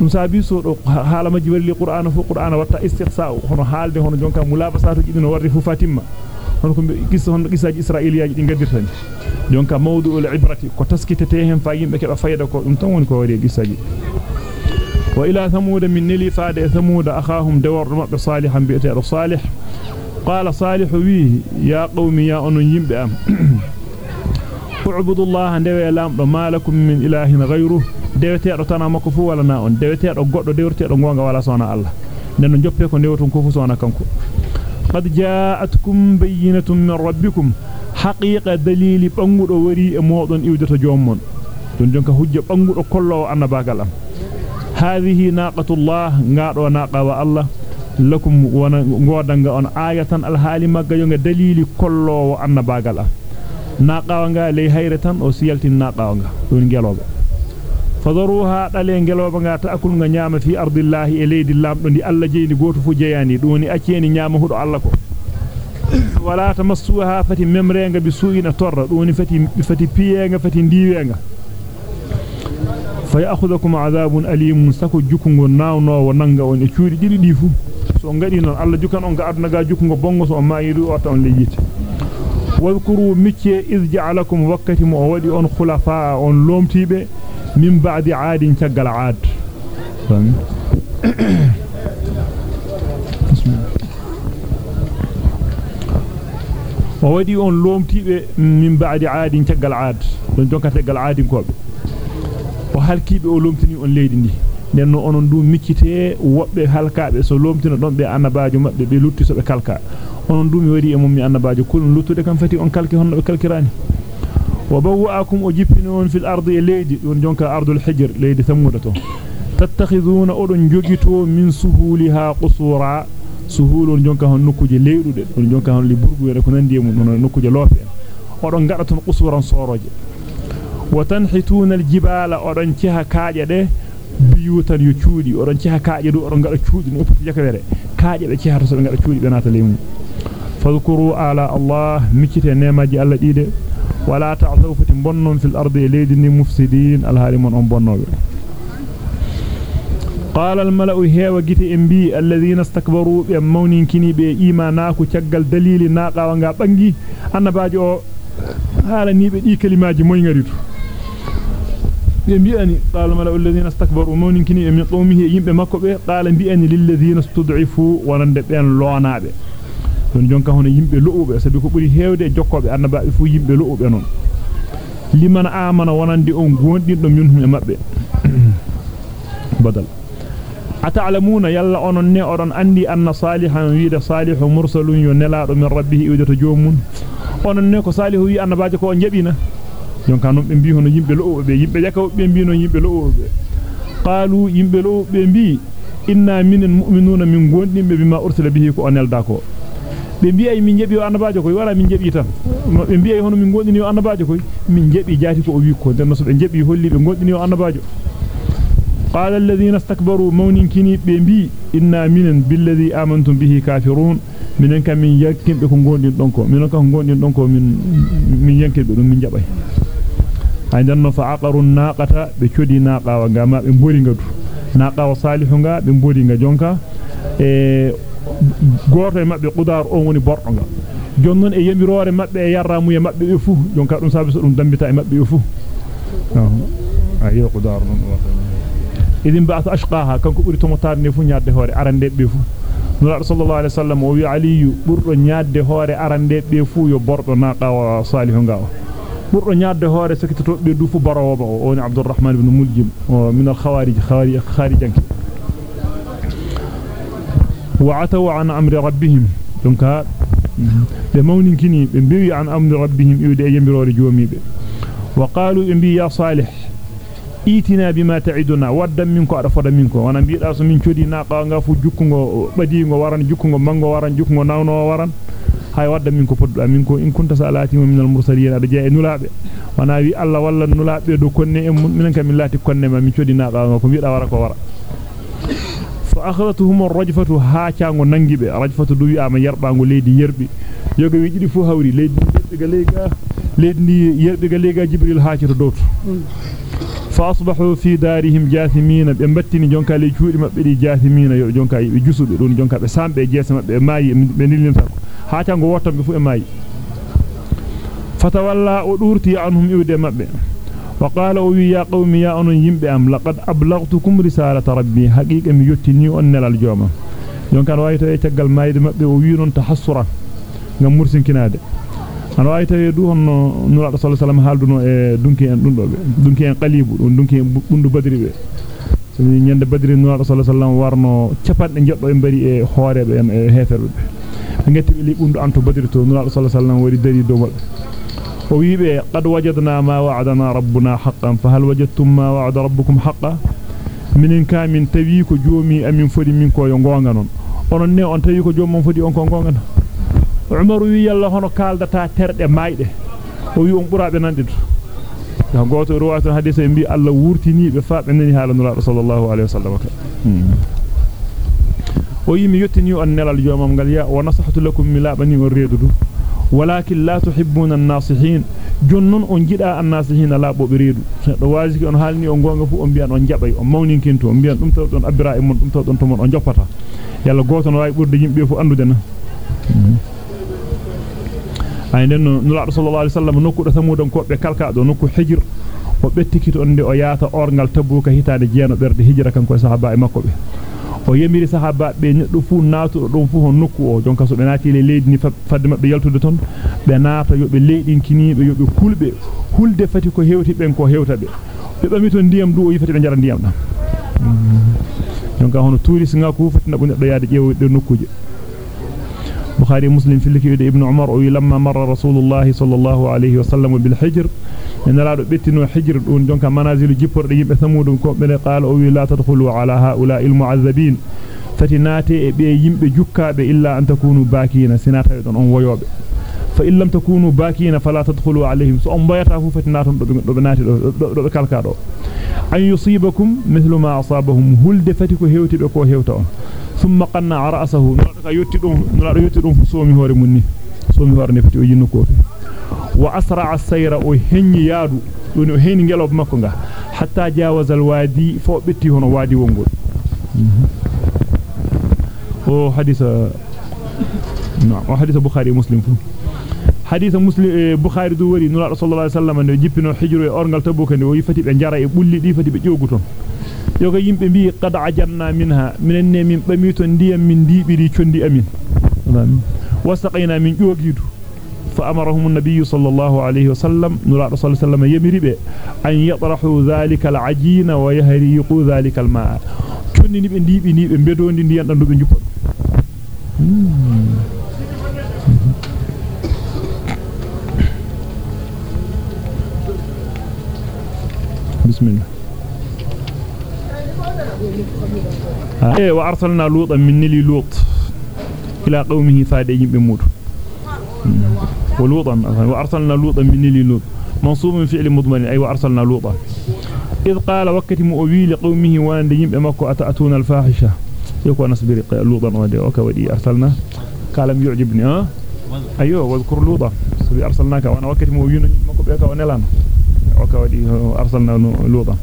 dum sabi so do haala majji wali qur'ana fu qur'ana watta istiqsa hono haalde hono jonka mulabasatu jidino warri fu fatimma hono ko qissa hono qissaaji israiliyaaji di gaddirtani jonka mawdu'ul ibrati ko taskitete hen fa yimbe keba fayda ko dum tan woni ko wari qissaaji wa ila thamud min nili faade thamud akhahum dawar mabbe salihan bi قال صالح به يا قوم يا أنيم بأم اعبدوا الله دوي لام ما لكم من إله غيره. دوتي رتنا مكفو ولا ناون. دوتي رغدو دوتي رغوا ولا سونا الله. نن نجوبيكو نيوتون كوفو سونا كانكو قد جاءتكم بينة من ربكم. حقيقة دليل بانغودو وري e مودون ايوجوتو جومون. دون جونكا حوجا بانغودو كولو أنا باغالام هذه ناقة الله غادو ناقة الله. Lakum wana ngodanga on ayatan alhali magga yonga dalili kollo annabagal am naqa nga lay hayratan o siyaltin naqa nga don geloba fadaruha dale ngeloba nga taakul nga nyaama fi ardillahi e leydi lamdo ndi alla jeyni goto fu jeyani doni accieni nyaama hudo alla ko wala tamassuha fati memrenga bi suina torra doni fati fati piyenga fati ndiwenga fa ya'khudhukum 'adhabun alim sako jukungo nawno wo nanga on e cuudi didi di fu so ngadi non alla jukan on ga aduna ga jukungo bongo so maayidu o ta on leyiti wadhkuru micce iz ja'alakum wakkati mo wadi on khulafa on lomtibe min ba'di 'adin tagal 'ad o wadi on lomtibe min ba'di 'adin tagal 'ad don jonka tagal 'adin kobe o halkibe o lomtini on leydi ndi nenno onon dum miccite wobbe halkaabe so lomtina don be annabaajo mabbe be lutti so be kalka onon dum mi wari e mum mi annabaajo kulun luttude kam fati on kalki honno be kalkirani wa bawwaakum o jippini on fil ardi leydi don jonka ardul hijr leydi tamuda to tattakhizuna odon jogito min suhuliha qusura suhulun jonka hon nokkuje leydude don jonka hon li burgu ko nandi mum non nokkuje lope odon ngada ton qusuran soroje وتنحتون الجبال odon ciha kaaje de biyutan yu cuudi odon ciha kaaje do odon ngada cuudi no poti jakawere kaaje be ciha to ngada cuudi be nata lemu fadhkuru ala allah mikite nemaji alla diide wala ta'thaw fati bonnon fil ardi laydini mufsidin alhalimon on bonnobe قال الملأ هيوا جيتي امبي الذين استكبروا بمونين كني بي ايماناكو تيغال دليل ناقا وغا بانغي annabaajo hala ni be di kalimaji moy ngaritu بيأني قال ملأ الذين استكبروا مونين كني من قومه يمبه مكو به قال بيأني للذين استضعفوا ونند بين لونaabe don jonka hono yimbe lo'ube sabi ko buri heewde jokkobe annabaabe fu yimbe lo'ube non liman amana wonandi on gondindo minhum e mabbe badal ata'lamuna yalla onon ne odon andi anna salihan wiida salihu mursalun yo nelaado min rabbihi iwdato joomun onon ne ko salihu wi annabaaje ko jabina jonka non be mbi hono yimbe lo'obe yimbe jakaw be mbi no yimbe lo'obe qalu yimbe lo'obe mbi inna minen mu'minuna min gondimbe bima ursila bihi ko onelda ko be mbi ay min jebi o annabaajo ko wala min jebi tan be mbi ay hono min gondini o annabaajo ko min jebi jaati ko o wi ko den so be jebi holli be gondini o annabaajo قال الذين استكبروا مونين كني بمبي إنا من بالذي آمنتم به كافرون من كم من يكن بكم غوندين دونكو من كم غوندين دونكو من من ينكن بدون من عندنا فعقر الناقة بشدي ناقة وجمع بمبورينجر ناقة وصالحونا بمبورينجر جونكا غور ما بقدر أوني برقنا جنون أيام يروار ما بيعرا مي ما بيفو جونكا رون سابس بتاع ما بيفو أيه قدر إذن بعث أشقاها كان كبري تمطار نفون يارده هوري أرند بيفو نور صلى الله عليه وسلم وعلي برقنا يارده هوري أرند بيفو يبرقنا ناقة وصالحونا burdo nyaadde hoore sakito be du fu o woni abdurrahman ibn muljim min al khawarij khawarij kharijanki wa ataw an amri rabbihim donc be mawnin kini be mbiwi an amri rabbihim yude e yambirore joomibe wa qalu imbi ya salih itina bima ta'iduna waddam min ko ada foda min ko wana biida so min codi naqa nga fu jukkungo badingo waran jukkungo mango waran jukkungo nawno waran hay waddam min ko poddu min ko in kunta salati min al mursalin ada jey nulabe wana wi alla walla nulabe do konne en minen kam min lati konne ma min codi naqa nga ko biida wara ko wara fa akhadatuhum ar-rajfatu ha caango nangibe rajfatu du wi ama yarbango leedi yerbi yoga wi didi fu hawri leedi yerbi ga leega leedi yerbi ga leega jibril haacito dowto فاصبحوا في دارهم جاثمين بمبتني جونكا لي جودي مabbe di jathimina yo jonka yibe jusube don jonka be sambe jesse mabbe maayi be nilinta go wottambe fu e maayi fatawalla o durti anhum iwde mabbe وقال أو يا قوم يا ان يمبه ام لقد ابلغتكم رساله ربي حقيقه مي يوتيني on nelal joma jonka wayto e tagal maayde mabbe o wi non tahassura ngam mursinkinade ana wawi tawi du honno nuraado sallallahu alaihi wasallam halduno e dunki en dundobe dunki en qalibu don dunki en bundu badri be so nyande badri nuraado sallallahu alaihi wasallam warno capande joddo e bari e hoorebe en e heferbe be ngati li bundu anto badri to nuraado sallallahu alaihi wasallam wari dari do mabbe o wiibe qad wajadna ma wa'adana rabbuna haqqan fa hal wajadtum ma wa'ada rabbukum haqqan minin ka min tawi ko joomi amin fodi min ko yo gonga non onon ne on tawi ko joomon fodi on ko gonga non Umar wi yalla hono kaldata terde mayde o wi on buraabe nandido ya goto ruwatu hadith en bi Allah wurtini be fa be nani hala nura sallallahu alaihi wasallam on reedudu walakin la tuhibbuna an-nasihin jonnon on jida an-nasihin la bo be reedu do wazi on halni on gonga fu on biyan on jabay on mawninkinto on biyan dum taw don abira e mon dum taw don to mon on joppata yalla goto no way burde yimbe fu andude na ay den nulaado sallallahu alaihi wasallam nokku do samudan ko be kalka do nokku hijr o bettikito onde o yaata orgal tabuka hitaade jeeno berde hijra kanko e sahaba e o yemiri sahaba be neddo fu naatu dum fu hon nokku o jonka so be naati le leedi ni fadde mabbe yaltude ton be naata yo be leedin kinibe yo be kulbe hulde fati ko hewti ben ko hewta be be bami to ndiyam du o yifati be jara ndiyam dam jonka hono touriste ngako fati nabbu neddo yaade jeewde nokkuje بخاري مسلم في لكي ابن عمر لما مر رسول الله صلى الله عليه وسلم بالحجر من رادو بتنو حجر دون دونك منازل دي يمbe samudum ko be قال أو لا تدخلوا على هؤلاء المعذبين فتناتي be yimbe jukkaabe illa an takunu bakina sinata don on woyobe fatinatum do be naati do do be kalka do an yusibakum mithlu ma asabahum hulde fati ko hewti be ko hewta on ثم قنع رأسه. نلقى يتدون فسومي هوري مني. سومي هوري نفتي وينو كوفي. وأسرع السير وهني يادو. دون هني نجلب مكونغا. حتى جاوز الوادي فوق بيتي هنا وادي ونقول أو حديث نعم وحديث بخاري مسلم فو. بخاري دو وري نلا رسول الله صلى الله عليه وسلم جيبينو حجرو e orgal tabuka ne o yifati be jara e bulli di fati be joguton yoga yimbe bi qad ajanna minha minenne min bamito ndiyam min dibiri condi amin wasaqina min jogidu fa amarahum an-nabiy sallallahu alayhi wasallam nura sallallahu alayhi yamiri be an yatrahu dhalika al-ajina wa yahriqu dhalika al-ma'a condi ni be dibi ni be bedondi ndiyam dan do be juppo بسم الله. إيه وأرسلنا لوطا من نلي لوط إلى قومه فادي يمبه مود ولوطا وأرسلنا لوطا من نلي لوط منصوب من فعل مضمن أي وأرسلنا لوطا. إذ قال وقت مؤوي لقومه وان يمبه مكو أتأتون الفاحشة؟ يكو نصبر لوطا ودي اوكا ودي أرسلنا. قال يعجبني ها؟ أيوه واذكر لوطا. أرسلناك وأنا وقت مؤوي مكو بيكا ونلان. اوكا ودي ارسلنا لوطا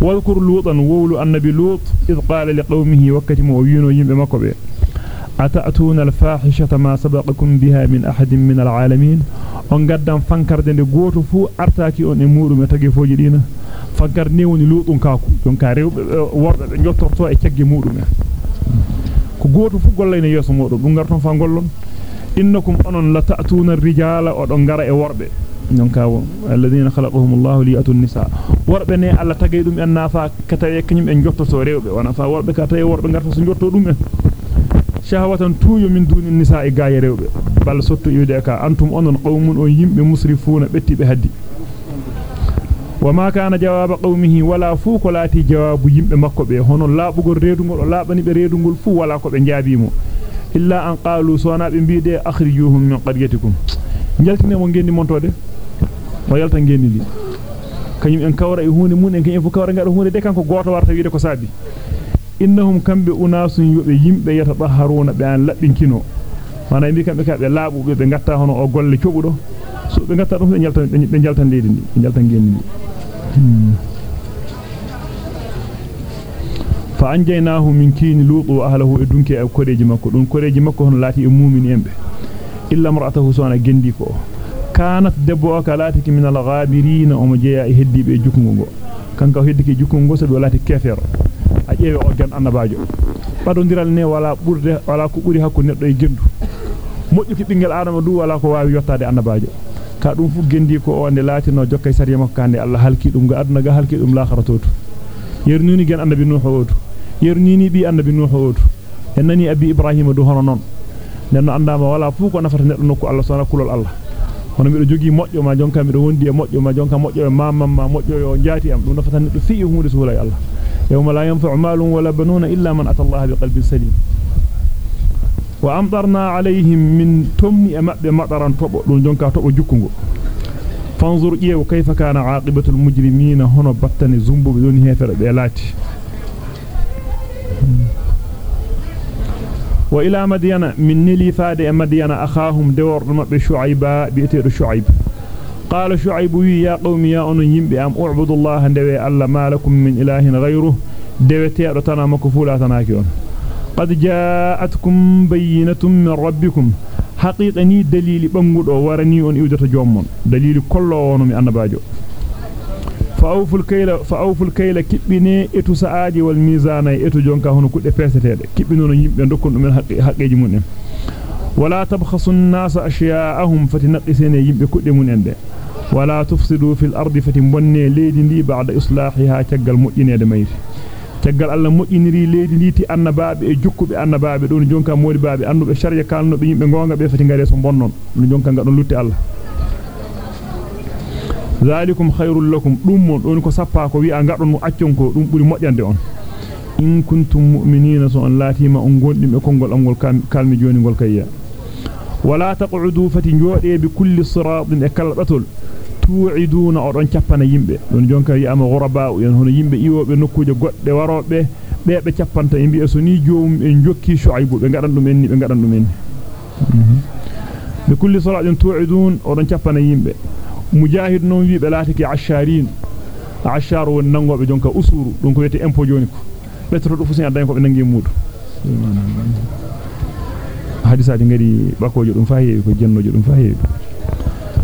واذكر لوطا وولو النبي لوط إذ قال لقومه وكتم وينو يمب مكوبه أتأتون الفاحشة ما سبقكم بها من أحد من العالمين on gaddam fankardende goto fu artaaki on e muudum e tagi foji dina fankarne woni luudum kaaku don ka rewbe worbe be jottorto e ciagge muudum ko goto fu gollayne yeso modum dum garton fa gollon innakum onon la ta'tuna ar-rijala o don gara e worbe donc alladheena khalaqahum Allah liyatun nisa worbe ne alla tagay dum en nafa kataye kanyum en jottoto rewbe wana fa worbe ka tay worbe garta so jotto dum en shahwatan tuyu min duni nisa e gaay rewbe bal sotto yude ka antum onon qawmun on yimbe musrifuna betti be haddi وما كان جواب قومه ولا فوق لاتي جواب يمبه makko be hono laabugol reedungol o laabani be reedungol fu wala ko be jaabimo illa an qalu sona be biide akhrijuhum min qaryatikum jaltine mo ngendi montode o yalta ngendi li kanyum en kawra e hunde mun en kanyum fu kawra ngado hunde de kanko goto warta wiide ko sabi innahum kambe unasun yobe yimbe yata baharuna be an labbinkino mana mbi kambe kabe laabube be ngatta hono o golle cobudo so be ngatta dum be jaltan be jaltan leedi ndi be jaltan ngendi fa anjaynahu min kini lutu wa ahlihi e dunke e koreji makko dun koreji makko hono lati e mu'min embe illa mar'atahu sona gendi ko كانت دبو أكلاتك من الغابرين ام جاء هدي به جوكونغو كان كا هدي كي جوكونغو سد ولات كفر اجيو اوغان أنا باجو. بادو ديرال ني ولا بورد ولا كو بوري حكو نيدو يجندو موجوكي بينغل آدم دو ولا كو واوي يوتادي أنا باجو. كا دوم فو گندي كو اوند لاتينو جوكاي سري مكاندي الله هلكي دوم غا ادنا غا هلكي دوم لآخرة توتو. يرنوني گن انبي نوح اوتو يرنيني بي انبي نوح اوتو انني أبي إبراهيم دو هرنون نانو انداما ولا فو كو نيدو نوكو الله سبحانه وكلل الله. Hono mido jogi moƴƴo ma jonka mido wondi e moƴƴo ma jonka moƴƴo e mamam ma moƴƴo yo jaati am dum nafata neddo fi hunde sulay Allah yawma la yanfa'u malun wala banuna illa man ata Allah biqalbin salim wa amtarna alayhim min tumni mabbe madaran tobo dum jonka tobo jukkungo fanzur iyew kayfa kana aqibatul mujrimin hono battane zumbu don hefere be lati وإلى مدينة من نلي فاد مدينة أخاهم دور مب شعيبا بيتير شعيب. قال شعيب يا قوم يا أن ينبي أم أعبد الله دوي ألا ما لكم من إله غيره. دوي تير تنا مكفولة تناكيون قد جاءتكم بينة من ربكم. حقيقني دليل بمغد ورني أن يوجد جومون. دليل كل ونمي أنباجو mi annabajo fa'awful kayla fa'awful kayla kibbine etu sa'aji wal mizana etu jonka hono kudde pesetede kibbinono yimbe dokkon dum haqqeji mun en wala tabkhasu an-nasa ashya'ahum fatinqisene yimbe kudde mun en de wala tufsidu fil ardi fatimbonne leedi ndi ba'da islahiha tagal mujjinede mayri tagal alla mojjiniri leedi liti annabaabe e jukkube annabaabe don jonka modi baabe andube sharja kalno be yimbe gonga be fati ngare so bonnon dum zalikum khairul lakum dum mon don ko sappa ko wi a ngadon mo accon ko dum buri mojjande on in kuntum mu'minina so on latima on gondi be kongol angol kalmi joni gol kayya wala taq'udu fati njode bi kulli siratin e kala batol tu'iduna odon ciappana yimbe don jonka yi ama ghuraba en hono yimbe iwobe nokkuje godde warobe be be ciappanta e bi'e so ni joom en jokki shuaybu be gadan dum enni be gadan dum enni bi kulli salatin tu'idun odon ciappana yimbe mujahid non wi be latiki asharin ashar won nangobe jonka usuru dum ko wete impo joni ko betro do fusin adan ko be nangi mudu hadisaaji ngari bakojo dum fahiye ko jennojo dum fahiye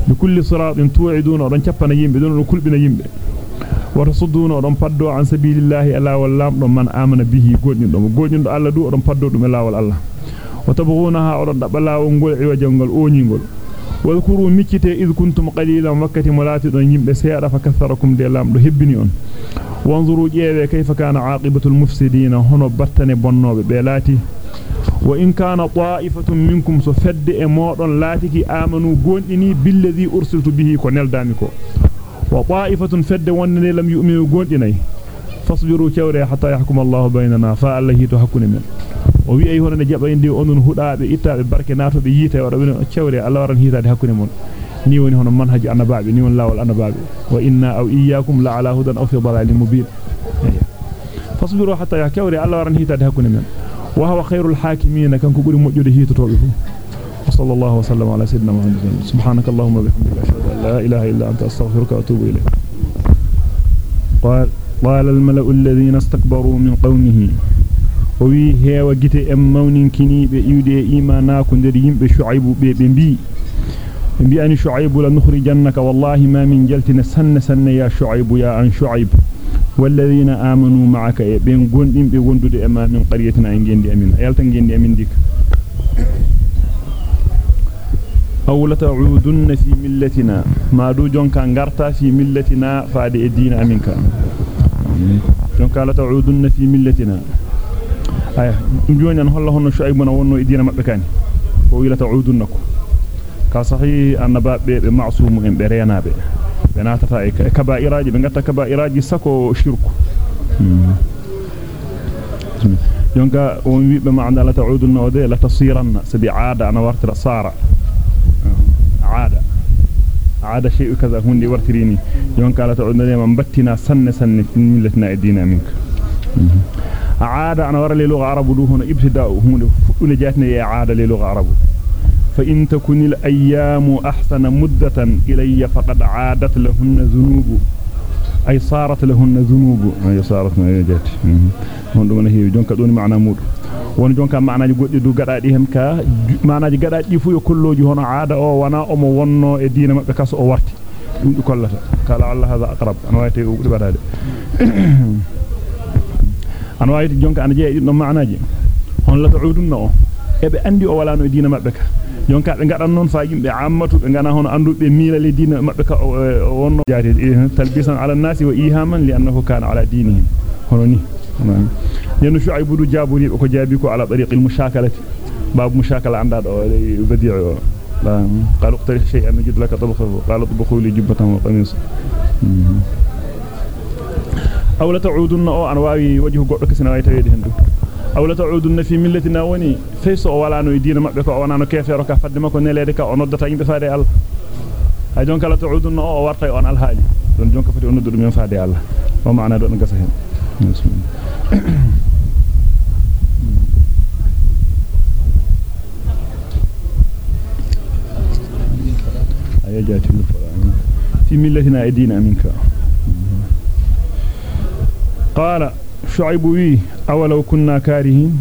بكل صراط توعدون ودون ciappana yimbe don kulbina yimbe watasuduna odon paddo an sabilillahi ala wallam don man amana bihi godin dum godin do alla du odon paddo dum lawol alla watabghunaha odon dabalawol ngol e wajangol oningol والكرو ميتي إذ كنتم قليلا مكه ملاتد يمبه سيرا فكثركم دلام دو هبني اون وانظروا جيوه كيف كان عاقبة المفسدين. هنا برتني بنوبه بلاتي وإن كان طائفة منكم سفد امودن لاتي كي آمنوا غونديني بالذي أرسلت به كنلداميكو وطائفة فد ونني لم يؤمنوا غونديني فاصبروا حتى يحكم الله بيننا. فالله تحكم منه o wi ay hono jaba indi onon hudaabe ittabe barke nato be yite wada woni chawre Allah waran hitade hakune mon ni woni hono manhaji annabaabe ni won lawol annabaabe wa inna aw iyyakum la ala hudan aw fi dalalin mubin fasbiru hatta yahkum Allah waran hitade hakune men وهو خير الحاكمين كان كبر مجد هيتوبه وصلى الله وسلم على سيدنا محمد سبحانك اللهم وبحمدك اشهد ان لا اله الا انت استغفرك واتوب اليك قال قال الملأ الذين استكبروا من قومه هيوا جيتي ام مونين كني be iwde imanako der yimbe shuaybu be be bi bi an shuaybu la nukhrijannaka wallahi ma min jaltina sanna sanna ya shuaybu ya an shuaybu والذين آمنوا معك بين غوندين بي وندود اما من قريتنا ان غندي امين يالتا غندي امين ديك أو لتعودن في ملتنا ما دو جونكا غارتا في ملتنا فادي الدين امينك جونكا لتعودن في ملتنا اي جوني ان هولله هون شعيب من ونو الدين مبه كاني ko wi la ta'udunnakum ka sahi annaba be be ma'sum en be renabe benatata e kaba'iraji be gatta kaba'iraji sako shirku jonka on wiibe ma anda la ta'udunna wa la tasiranna sabi aada ana wartira sara aada aada shay'u kaza hundi wartirini jonka la ta'udunna man battina sanne sanne millatina e dina minka lugha arabu du hono ibtida'u hunde fuddune jatne e aada le lugha arabu فإن تكن الأيام أحسن مدة إلي فقد عادت لهن ذنوب أي صارت لهن ذنوب أي صارت ما يجات هون دون هي جونكا دون معنى مود won jonka maanaji goddi du gadaadi hem ka maanaji gadaadi fu yo kolloji hono aada o wana o mo wonno e diina mabbe kaso o warti dum du kollata kala allah hada aqrab an wayte o budi badade an wayti jonka an jeey dum maanaji hon la ta'udunna o ebe andi o wala no e diina mabbe ka jonka be ngadan non fa yimbe ammatu be ngana hono andube miila le diina mabbe ka wonno jaati talbisan ala nasi wa ihaman li annahu kana ala dinihim hono ni yenu shuaybu du jaburi ko jabi ko ala tariq al mushakalati bab mushakala badi'u la qalu qtarih shay'an najid laka tabakhu qalu tabakhu li jubbatan wa qamis أو لا تعودن أو أنواع وجه قرك سنوات يدهن أو لا تعودن في ملتنا وني. فيس أو لا نودين معك أو أنا كيف يرك فد ما كنا لذلك أو ندت عند فادي الله. أي جونك لا تعودن أو ورقة أو أنا الحالي دون جونك فدي ندر من فادي الله. وما أنا دون قصهن في ملتنا أدين منك qala shu'aib wi awalau kunna karihin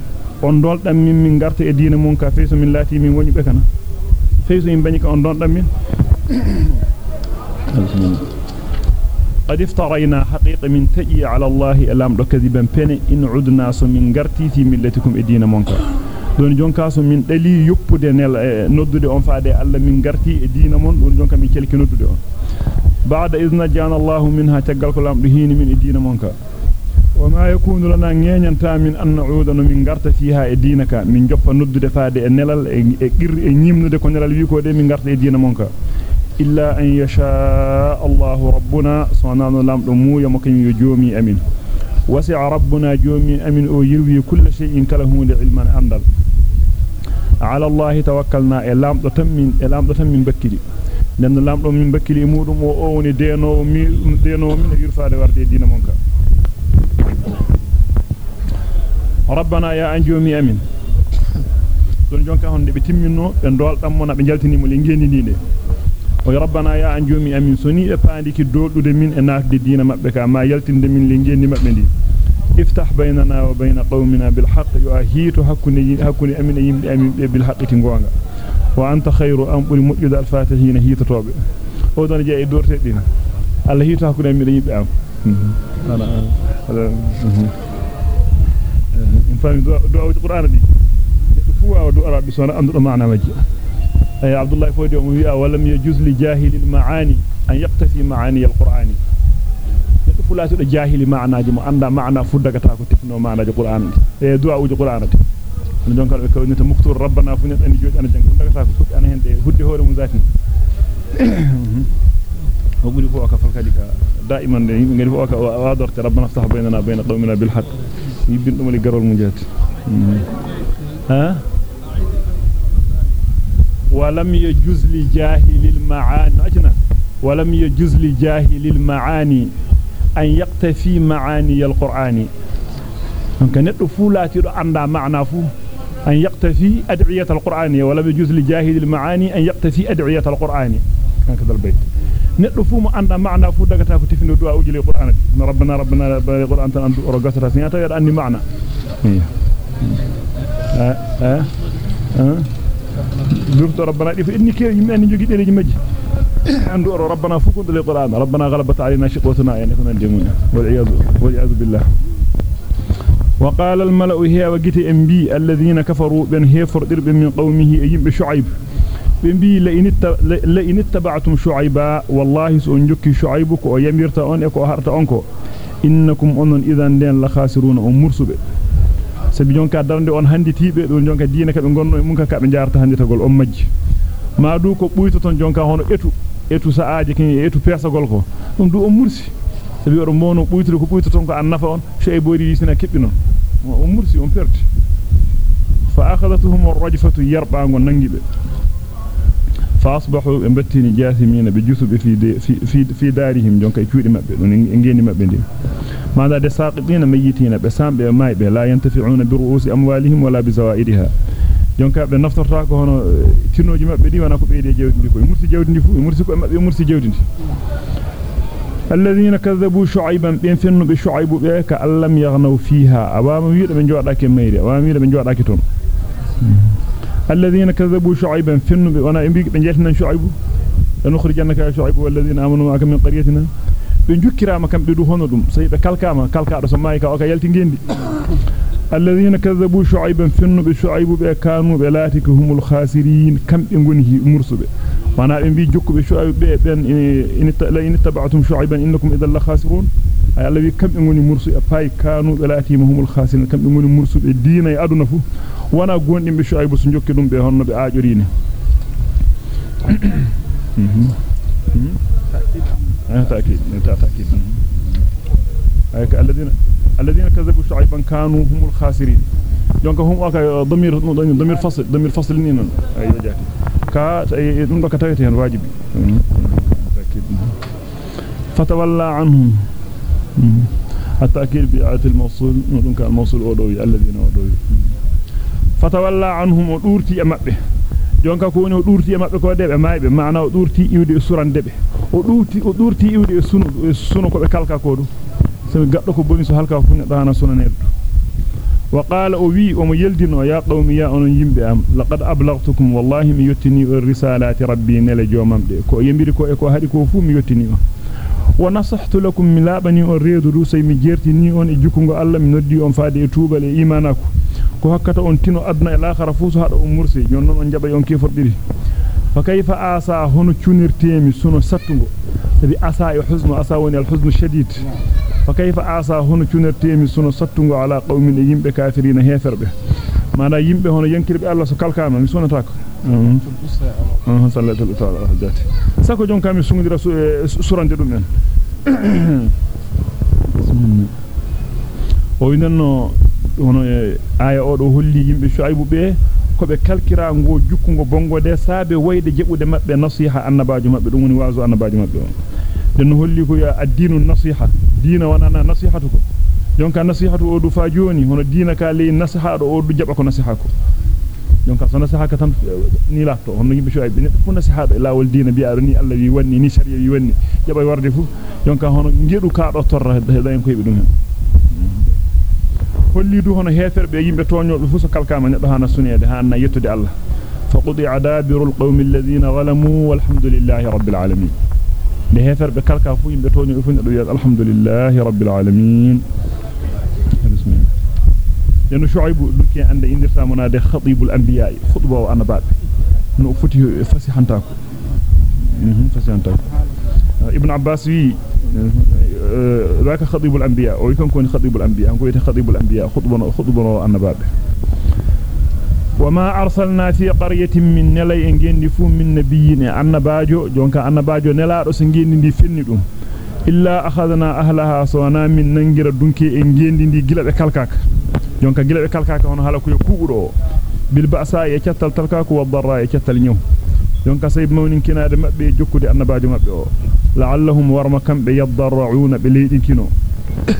on doldan min min garta e diina mun ka feyso min lati min woni be kana. Feyso min bani ka on doldan min. قد افترينا حقيقة من تجي على الله ألام دو كذبا بني إن عدنا سو من غرتي في ملتكم إدينا منكا دون جونكا سو من دلي يبود نل نودد أون فادي ألا من غرتي إدينا من دون جونكا من كلك نودد أون بعد إذ نجانا الله منها تقال كلام دهين من إدينا منكا وما يكون لنا نينتا من أن نعود من غرت فيها إدينك من جوب نودد فادي نلال إقر نيمنود كو نلال ويكو دي من غرت إدينا منكا إلا أن يشاء الله ربنا صنعنا لام دمو يمكن يجومي أمين وسع ربنا جومي أمين أو يروي كل شيء كله لعلم أندل على الله توكلنا إلام تمين إلام تمين بكري لأن لام من بكري مودم وأوني دينو مي دينو من يرفع لورد دين منك ربنا يا أنجومي أمين don jonka honde be timminno be dol dam mona be jaltini mo li ngendi ni de o rabbana ya anjumi amin soni e paandiki doldude min e naatde diina mabbe ka ma yaltinde min li ngendi mabbe ndi iftah baynana wa bayna qawmina bil haqq yuahitu hakuni hakuni amin yimbe amin be bil haqqi gonga wa anta khayru am buri mujjude al fatihin hitatobe o don je e dorte dina Allah hito hakuni amin yimbe am ana in fami do do qur'an di fu wa do arabi sona andu maana majji أي عبد الله فودي ومبيا ولم يجوز لجاهل المعاني أن يقتفي معاني القرآن يقول لا تقول جاهل معنى جمع عند معنى فدك تاكو تفنو معنى القرآن أي دعاء وجه القرآن أنا جون قال بكون أنت مكتور ربنا فنيت أن يجوز أنا جنك فدك تاكو فك أنا هندي هدي هور مزاتني وقولي فوق فالكاديك دائما يقولي فوق وادرت ربنا افتح بيننا بين قومنا بالحق. يبين دملي قرول مجات ها؟ ولم يجوز لجاهل المعاني. أجنا ولم يجوز لجاهل المعاني أن يقتفي معاني القرآن. دونك ندو فولاتي دو اندا معنى فو. أن يقتفي أدعية القرآن. ولم يجوز لجاهل المعاني أن يقتفي أدعية القرآن هكذا البيت ندو فو مو اندا معنى فو دغتا كو تفنو دعاء وجلي القرآن ربنا ربنا القرآن تن اندو رغتا سنياتا يد اني معنى ها ها ها durto rabbana dif inni ke yimbe en jogi dereji majji andu oro rabbana fukundu li qur'an rabbana ghalabat alaina shiqwatuna en ko nan demun wal iyad wal iyad billah wa qala al mala'u hiya wa giti embi alladhina kafaru ben hefur dirbe min e e um handi tibe do jonka diina ka be gonno mun ka ka be jaarta handi tagol on majji ma du ko buyto ton jonka hono etu etu saaje kin etu pesagol ko dum du o mursi sabi o mono buytude ko buyto ton ko an nafa on sey bori sina kebbi non o mursi on perdi fa akhadathum ar-rajfatu yarba ngon nangibe فأصبحوا يمتني جاثمين بجثب في في في دارهم جونكاي كودي مابي دون غيني مابي دي. ما دا ساقطين ميتين بسام بماي لا ينتفعون برؤوس أموالهم ولا بزوائدها. جونكا بنفطر تاكو هنا تينوجي مابي دي وأنا كو بيدي جاوتي دي كو مرسي جاوتي دي فو مرسي كو مابي مرسي جاوتي دي. الذين كذبوا شعيبا بين فن بشعيب بك لم يغنوا فيها؟ أبا ميدو بن جوداكي ميري أبا ميدو بن جوداكي تون. mm -hmm. الذين كذبوا شعيبا فنو وأنا امبيك بنجلنا شعيب لنخرجنك شعيب والذين آمنوا معك من قريتنا بنجكرا كم بدو هونو دوم سي كالكاما كالكا دو مايكا اوكا يلتي غيندي الذين كذبوا شعيبا فنو بشعيب بكانوا بلاتك هم الخاسرين كم بنغني مرسبه وأنا بي جوكو بشعيب بن ان تبعتم شعيبا انكم اذا لخاسرون Allah wi kambe ngoni mursu e pay kanu belati mahumul khasin kambe ngoni mursu be diina e aduna fu wana gondimbe shuaybu su jokki dum be honno be aajorine mhm mhm تأكيد تأكيد الذين الذين كذبوا شعيبا كانوا هم الخاسرين donc hum aka ضمير ضمير فصل ضمير فصل نين اي جاكي ka dum do ka tawete hen wajibi فتولى عنهم التأكيد بآية الموصول نظنك الموصول أدوي الذين أدوي فتولى عنهم أدورتي أمأبه جونكا كوني أدورتي أمأبه كوا دبه مايبه. معنى أدورتي يودي السوران دبه أدورتي أدورتي يودي السنو السنو كوا بكالكا كودو. سمي قطلكو بني سهلكا كوني دانا سنان يدو وقال أوي أم يلدين ويا قوم يا أن ينبئم لقد أبلغتكم والله ميتني الرسالات ربي نلجو ممدي كو يمبيري كو إكو هاري كو ونصحت لكم من لابني أريد روسي من جيرتني أن إجوكم ألا من ندي أن فادي توبة لإيمانك كهكتا أن تنو أدنى الآخر فوسها أمورسي يونون أن جبا يوم كيفر ديري. فكيف آسا هنو كونير تيمي سنو ستنغو تبي آسا يحزن آسا وني الحزن الشديد فكيف آسا هنو كونير تيمي سنو ستنغو على قوم الإيم بكافرين هيفر ما لا يمبه هنو ينكر بألا سكالكاما مسونا تاكو Mhm. sallatul ta'ala hajjati sako jon kam sungdira eh, surande dum en. O winanno hono e aya o do holli yimbe shuaibu be ko be kalkira ngo jukkungo bongode saabe wayde jebude mabbe nasiha annabaaju mabbe dum woni waazu annabaaju mabbe on den holli ko ya addinu nasiha dina wanana nasihatu ko. Jonka nasihatu o du fa joni hono diina ka le nasiha do o du jaba ko nasiha ko. Jonka so nasiha ka tan ni lafto hono yimbe shuaybu ne fu nasiha do lawol diina bi arani Allah wi wanni ni sharia wi wanni jaba warde fu jonka hono ngedu ka do torra daen ko yibe dum hen holli du hono heferbe yimbe toñobe fu so kalkama neddo hana sunede hana yettude Allah faqudi adabirul qawmi alladhina zalamu walhamdulillahi rabbil alamin de heferbe kalka fu yimbe toñobe fu neddo wi'a alhamdulillahi rabbil alamin yanu shuaybu dukke ande indirta monade khatibul anbiya khutba wa anabaabe no futi fasihanta ko fasihanta ko ibn abbas wi ذاك خطيب الأنبياء. ويكون كون خطيب الأنبياء. كون خطيب الأنبياء. خطبنا خطبنا النباب وما أرسلنا في قرية من نلي إنجين فو من نبيين. النباجو جونك النباجو نلا رسنجين دي إلا أخذنا أهلها سوانا من ننجر دونكي إنجين دي جلب كالكاك جونك جلب كالكاك هنا هلكو يكوغرو بالبأساء يكتل تلكاك والضراء يكتل نيو jonka sayb mawnin kinaade mabbe jokkude annabaajo mabbe o la'allahum warma kambe yadarra'una be leedinkino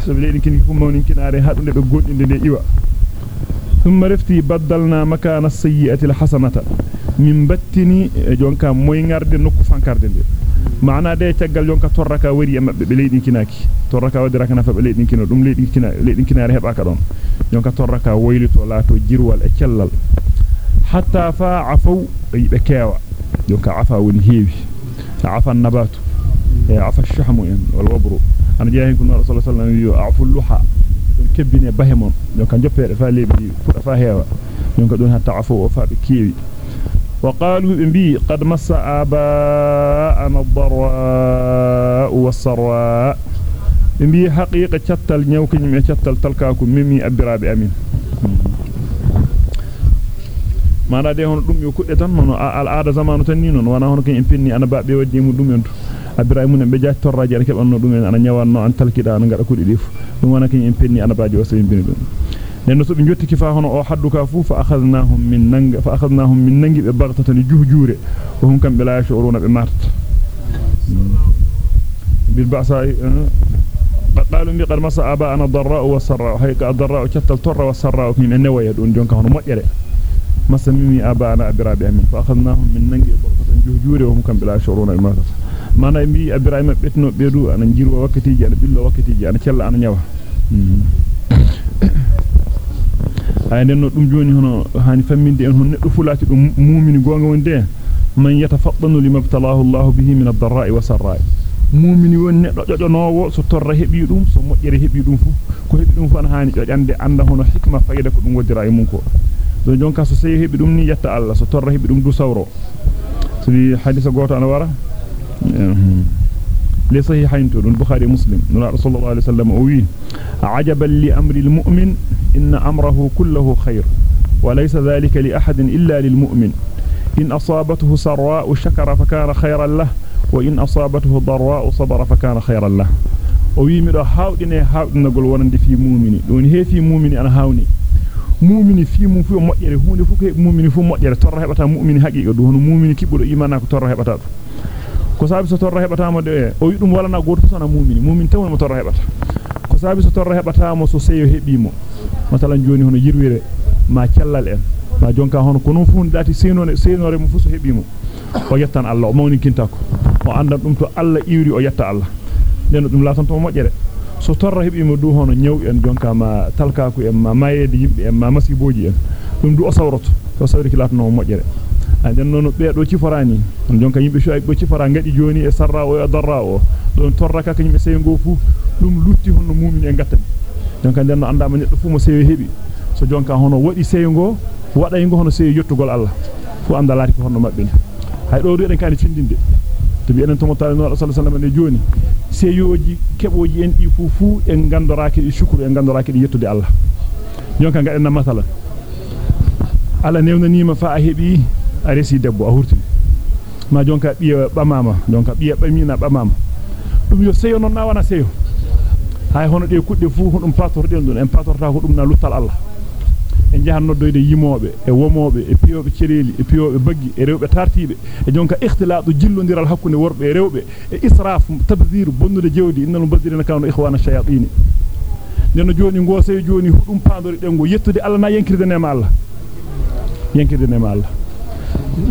so be leedinkini fu mawnin kinaade hadunde be gondinde de iwa thumma rafti baddalna makana as-sayyi'ati al-hasanata min battini jonka moy ngarde nokku fankarde de maana de tagal jonka torraka wari e mabbe be leedinkinaaki torraka wadira kana fa be leedinkino dum leedinkina leedinkinaare heba ka don jonka torraka waylito laato jirwal e cellal hatta fa afaw be kewa jonka afa woni heewi afa nabatu e afa shahmu en wal wabru ana jeehi ko rasul sallallahu alaihi wasallam afu luha don kebbine bahemon jonka joppede fa lebi fuda fa heewa jonka don hatta afu fa be keewi وقالوا بي قد مس آباءنا الضراء والسراء. بي حقيقة تتل نيوك نمي تتل تلكاكم ميمي أبراب أمين. ما رأي هنا دوم يوكو إتن منو العادة زمانو تنينون وأنا هنا كن إمبيني أنا بأبي ودي مدوم ينتو. أبراب من بجاة تراجع ركب أنو دوم أنا نيوان نوان تلكي دا أنا غير أكود إليف وأنا كن إمبيني أنا بأجي وسيم بني دوم. لأن سب نجت كفاهنا أحد كافو فأخذناهم من نج فأخذناهم من نج ببغتة الجهجورة وهم كم بلا شعورنا بمرت بالبعث قالوا مي قرمص أبا أنا ضراء وسراء هاي كضراء كتل ترى وسراء من النوايا دون جون كانوا مجرى مس مني أبا أنا أبرا بأمين فأخذناهم من نج ببغتة الجهجورة وهم كم بلا شعورنا بمرت ما نبي أبرا ما بتنو بيرو أنا نجرو وقتي جانا بيلو وقتي جانا كلا أنا نجوا ay nenno dum joni hono hani famminde en hon neddo fulati dum mu'mini gonga wonde man yatafaddanu limabtalahu Allah bihi min ad-dharra'i wa sarra'i mu'mini won neddo jojonowo so torra hebi dum so mojjere hebi dum fu ko hebi dum fu an hani jojande anda hono hikma fayda ko dum wodira e mun ko do jonka so sey hebi dum ni yetta Allah so torra hebi dum du sawro so bi hadisa goto ana wara لصحيحين تون البخاري ومسلم نلا رسول الله عليه وسلم اوي عجبا لامر المؤمن إن أمره كله خير وليس ذلك لأحد إلا للمؤمن. إن أصابته سراء شكر فكان خيرا له وإن أصابته ضراء صبر فكان خيرا له. ويمر هاودين هاودين نقول ورند في مؤمني دون هي في مؤمني أنا هاوني مؤمني في مؤمن في مؤجر هوني فوك مؤمني في مؤجر ترى هبتا مؤمني حقي دون مؤمني كبر إيمانك ترى هبتا كسابي ستر هبتا مدعي ويدوم ولنا قرد فسانا مؤمني مؤمن تون ما ترى هبتا كسابي ستر هبتا مسوسي يهبي مؤمن so hebimo o yettan Allah o mawni kintako o andan dum to Allah iwri o yetta Allah den dum la tan to mojjere so torra hebimo du hono nyaw en jonka ma talkaku en ma mayede yimbe en ma masiboji en dum du o sawroto to sawri kilatno mojjere den non be do ciforani on jonka yimbe shuayb do cifora ngadi joni e sarra o e darra o don torra ka kanyum sey go fu dum lutti honno mumin e gatta jonka den no andama neddo fu mo seyo hebi so jonka hono wadi seyo go wada ngo hono seyo yottugol Allah fu anda lati ko honno mabbe hay do den kan findinde to bi enen to mota no sallallahu alaihi wasallam ne joni seyoji keboji en di fu fu en gandoraake di shukru en gandoraake di yettude Allah jonka ngaden na masala ala newnanima fa a hebi a resi debbo a hurtini ma jonka biya bamama jonka biya bamina bamama dum yo seyo non na wana seyo hay hono de kudde fu dum patorden dun en patorta ko dum na luttal Allah en jahanno doyde yimobe e womobe e piyobe cereli e piyobe baggi e rewbe tartibe e jonka ikhtilatu jillondiral hakkunde worbe e rewbe e israf tabzir bonnude jewdi innal mubadirina kanu ikhwana shayatin neno joni ngose joni hudum pandori dengo yettude Allah na yankirde nema Allah yankirde nema Allah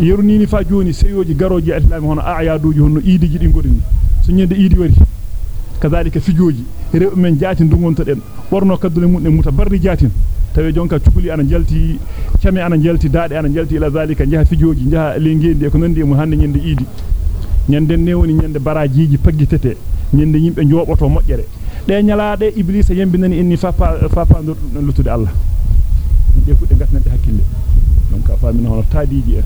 yerunini fa joni seyoji garoji islami hono aayaduji hono iidiji di godini so nyende iidi wari kazalika fijoji rew men jaati ndungonto den borno kaddule mun e muta barri jaatin tawe jonka cukuli ana jalti came ana jalti daade ana jalti ila zalika jaha fijoji jaha lengendi ko nandi mu hande nyende iidi nyande ne woni nyande barajiji paggitete nyende yimbe njoboto mojjere de nyalaade iblisa yembinani inni fa fa fa lutude allah de kudde gatnande hakkille donc famina hono taadiji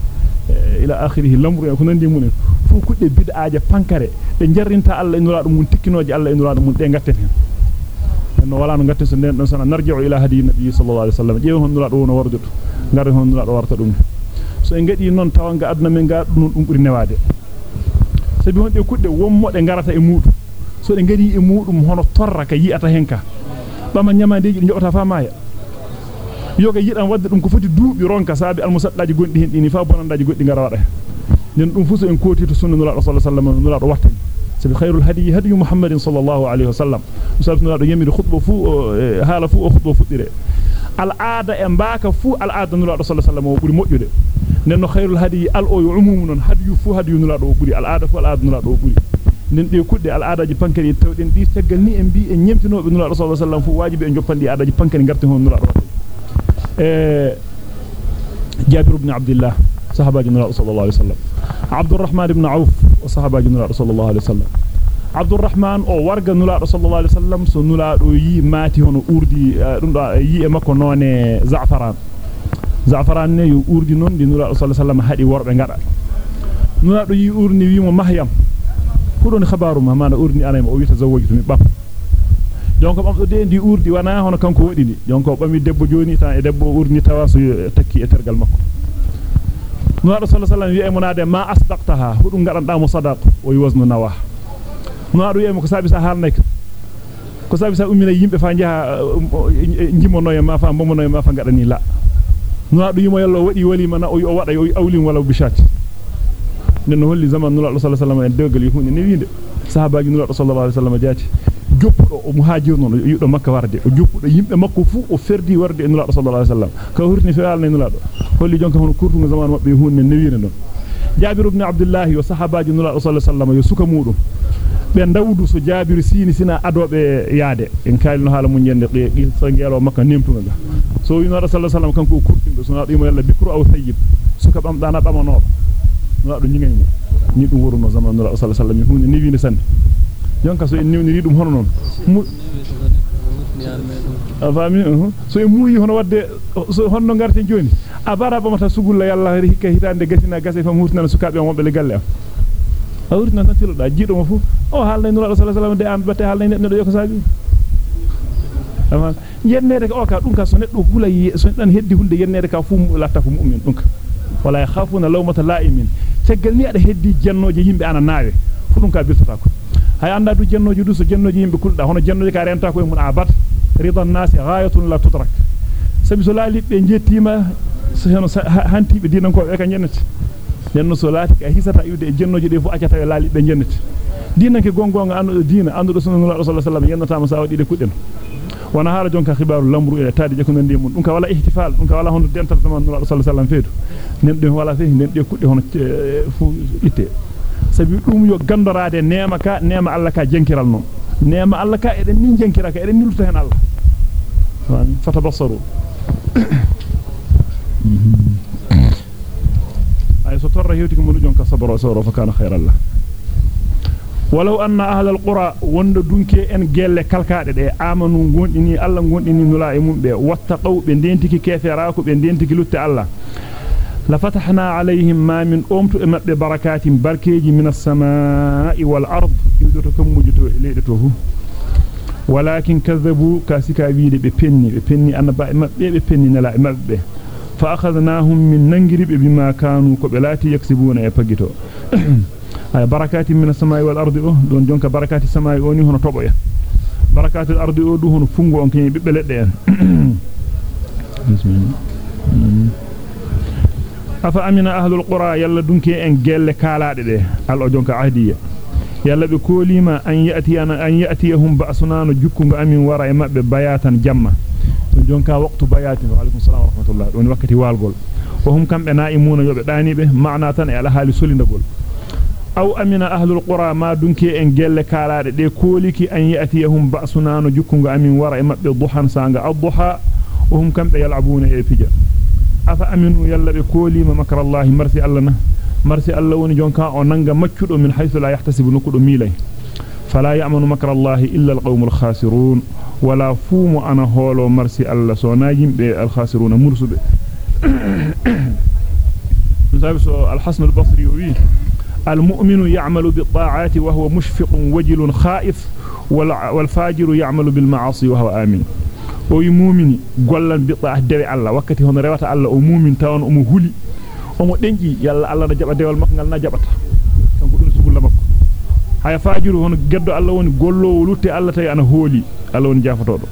ila akhirih lamru ko nandi mun fu kudde bid'aaje pankare de jarrinta Allah e nuraado mun tikkinoje Allah e nuraado mun de gatten hen no wala no gatten so den don sana narji'u ila hadi nabi sallallahu alaihi wasallam jeew hon nuraado wono warduto ngare hon nuraado warta dum so en gadi non tawanga aduna men ga dum dum buri newaade sabi hon de kudde wommode garata e mudu so de ngari e mudum hono torra ka yi'ata henka bama nyamadeji njobata fa maya yoga yidan wadde dum ko foti duubi ronka saabi almusaddaji gondi hen dini fa bonandaji goddi ngara wada do watta sabi khairul hadi hadi muhammadin sallallahu alaihi wasallam sabi nula do yemiri khutba fu hala fu khutba fudire al aada e mbaka fu al aada nula do sallallahu alaihi wasallam buri mojjude nen no khairul hadi al o umumu non hadi fu hadi nula do buri al aada fu al aada nula do buri nen de kudde al aadaji pankari tawden di teggal ni en bi en nyemtinobe nula do sallallahu alaihi wasallam fu wajibi en joppandi aadaji pankari garti hon nula do جابر بن عبد الله صحابة جنرال صلى الله عليه وسلم عبد الرحمن بن عوف وصحابة جنرال صلى الله عليه وسلم عبد الرحمن أو ورغا نولا صلى الله عليه وسلم دو يي ماتي e makko none za'faran za'faran ne yu urdi non di nula sallallahu alaihi wasallam hadi worbe ngada nula do yi urni wi mo mahyam hudon khabaru ma mana urni anay mo o wi tazawwajtu mi bab jonko bamdo de ndi urdi wana hono kanko wadi ni jonko bami debbo joni tan e debbo urni tawa so takki e tergal alaihi wasallam wi munade ma asdaqtaha hudum gadanda mo sadaq o yuznu nawa no adu yemo ko sabi sa halnay ko sabi sa ummina yimbe fa jaha jimono e ma fa momono e ma fa gadani la no adu yimo yallo wadi walima na o wada o awlim wala bishati nen holli zaman nula sallallahu alaihi wasallam en dewgal yihunde ne wiinde sahabaaji nula sallallahu alaihi wasallam jaati joppudo o muhajir non yudo makka warde o joppudo yimbe makko fu o ferdi warde nula sallallahu alaihi wasallam ka hurni fi alna nula do holli jonka hono kurtungo zaman mabbe hunne ne wiine non jabir ibn abdullah wa sahabaaji nula sallallahu alaihi wasallam yo suka mudum be dawdu so jabir sini sina adobe yaade en kalino hala mun yende qi so ngelo makka nemtunga ga so wi nula sallallahu alaihi wasallam kanko kurtindo so na dimo yalla bikru aw tayyib suka bam dana bamano no do nyingay mo ni dum woruno zaman nura sallallahu alaihi wasallam hunde ni wiinde sanne jonka so en niwni dum hono non afami so e muuyi hono wadde so honno ngarte joni a bara bamata sugulla yalla hikka hitande gasina gase fam hurtana sukaabe wonbe le galle am a hurtana tan tiloda jiido mo fu o haalna nura sallallahu alaihi wasallam de am batte haalna neddo yoko sabi ama yennede ko ka dum ka so neddo hula so dan heddi hunde yennede ka fu latta fu mu'min dum ka wala yakhafuna lawmata la'imin tegal ni ada heddi jennoje yimbe ana naawe fudum ka birtata ko hay anda du jennoje du so jennoje yimbe kulda hono jennoje ka renta ko e mun abat ridan nasi ghayatun la tudrak sabi so laalibbe jettima so hono hantibe dinan ko be ka jennati jenno so laati ka hisata yude e jennoje de fu acata e laalibbe jennati dinan ke gongonga andu dina andu sallallahu alaihi wasallam yennata ma sa wadi de kudden wana haala jonka khibaru lamru e taadi je ko nandi mun dum ka wala ihtifal dum ka wala hono dental zaman nura sallallahu alaihi wasallam feedu nen dum wala fe nen de kudde hono fu itte sabi dum yo gandorade neema ka neema Allah ka jenkiral non neema Allah ka eden nin jenkira ka eden nilto hen Allah fatabassaru ay so torra hewti ko mun jonka sabro soro fa kana khairal ولو أن أهل القرى وند دونكي إن جل كالكاد ده آمنوا غوندني الله غوندني نلا إمم به واتقوا بندينتك كيف يراكوا بندينتك لوت الله لفتحنا عليهم ما من أمت إمت ببركات بركيج من السماء والأرض يدركم مجتو إليدته ولكن كذبوا كاسكا بيد ببني ببني أنا ببني نلا إمت به. فأخذناهم من ننجرب بما كانوا كبلاتي يكسبون يبقيتو ay barakati min as-samaa'i wal ardi o don jonka barakati samaa'i oni hono tobo en barakati al-ardi o du hono fungo on kany bibbe ledde en afa amina ahlul qura yalla dunke en gelle kalaade de al o jonka ahdiya yalla be kolima an yati an an yatiyahum ba'sunanu jukkunga amin wara e mabbe bayatan jamma jonka waqtu bayatin wa alaikum salam wa rahmatullah don wakati walgol wa hum kambe naimuna yobe danibe maana tan e ala hali solindagol aw amina ahlul qura ma dunki en gelle kalaade de koliki an yatiyahum ba'suna no jukkunga amin wara e mabbe duhan sanga ad-duha wa hum kambe yal'abuna e pija afa aminu yalla be kolima makrallahi marsi allana marsi alla woni jonka o nanga maccudo min haythu la yahtasibu nukudo milay fala ya'manu makrallahi illa alqawmul khasirun wala fumu ana holo marsi alla so na yimbe al khasiruna mursube sabiso al-hasan al-basri wi المؤمن يعمل بالطاعات وهو مشفق وجل خائف والفاجر يعمل بالمعاصي وهو آمن o yi mu'mini gollan bi ta'ah dewe Allah wakkati hono rewata Allah o mu'min tawon o mo huli o mo denji yalla Allah na jaba dewal makko ngal na jabata kanko dum sugulla makko haya fajiru hono geddo Allah woni gollowo lutte Allah tay ana hooli Allah woni jafotodo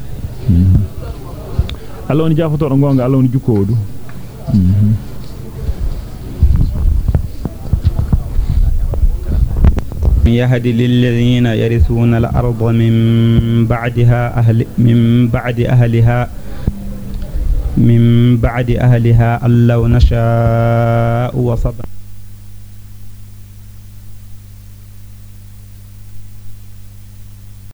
Allah woni jafotodo gonga Allah woni jukkowo du يهدي للذين يرثون الأرض من بعدها أهل من بعد أهلها من بعد أهلها أن نشاء وصبر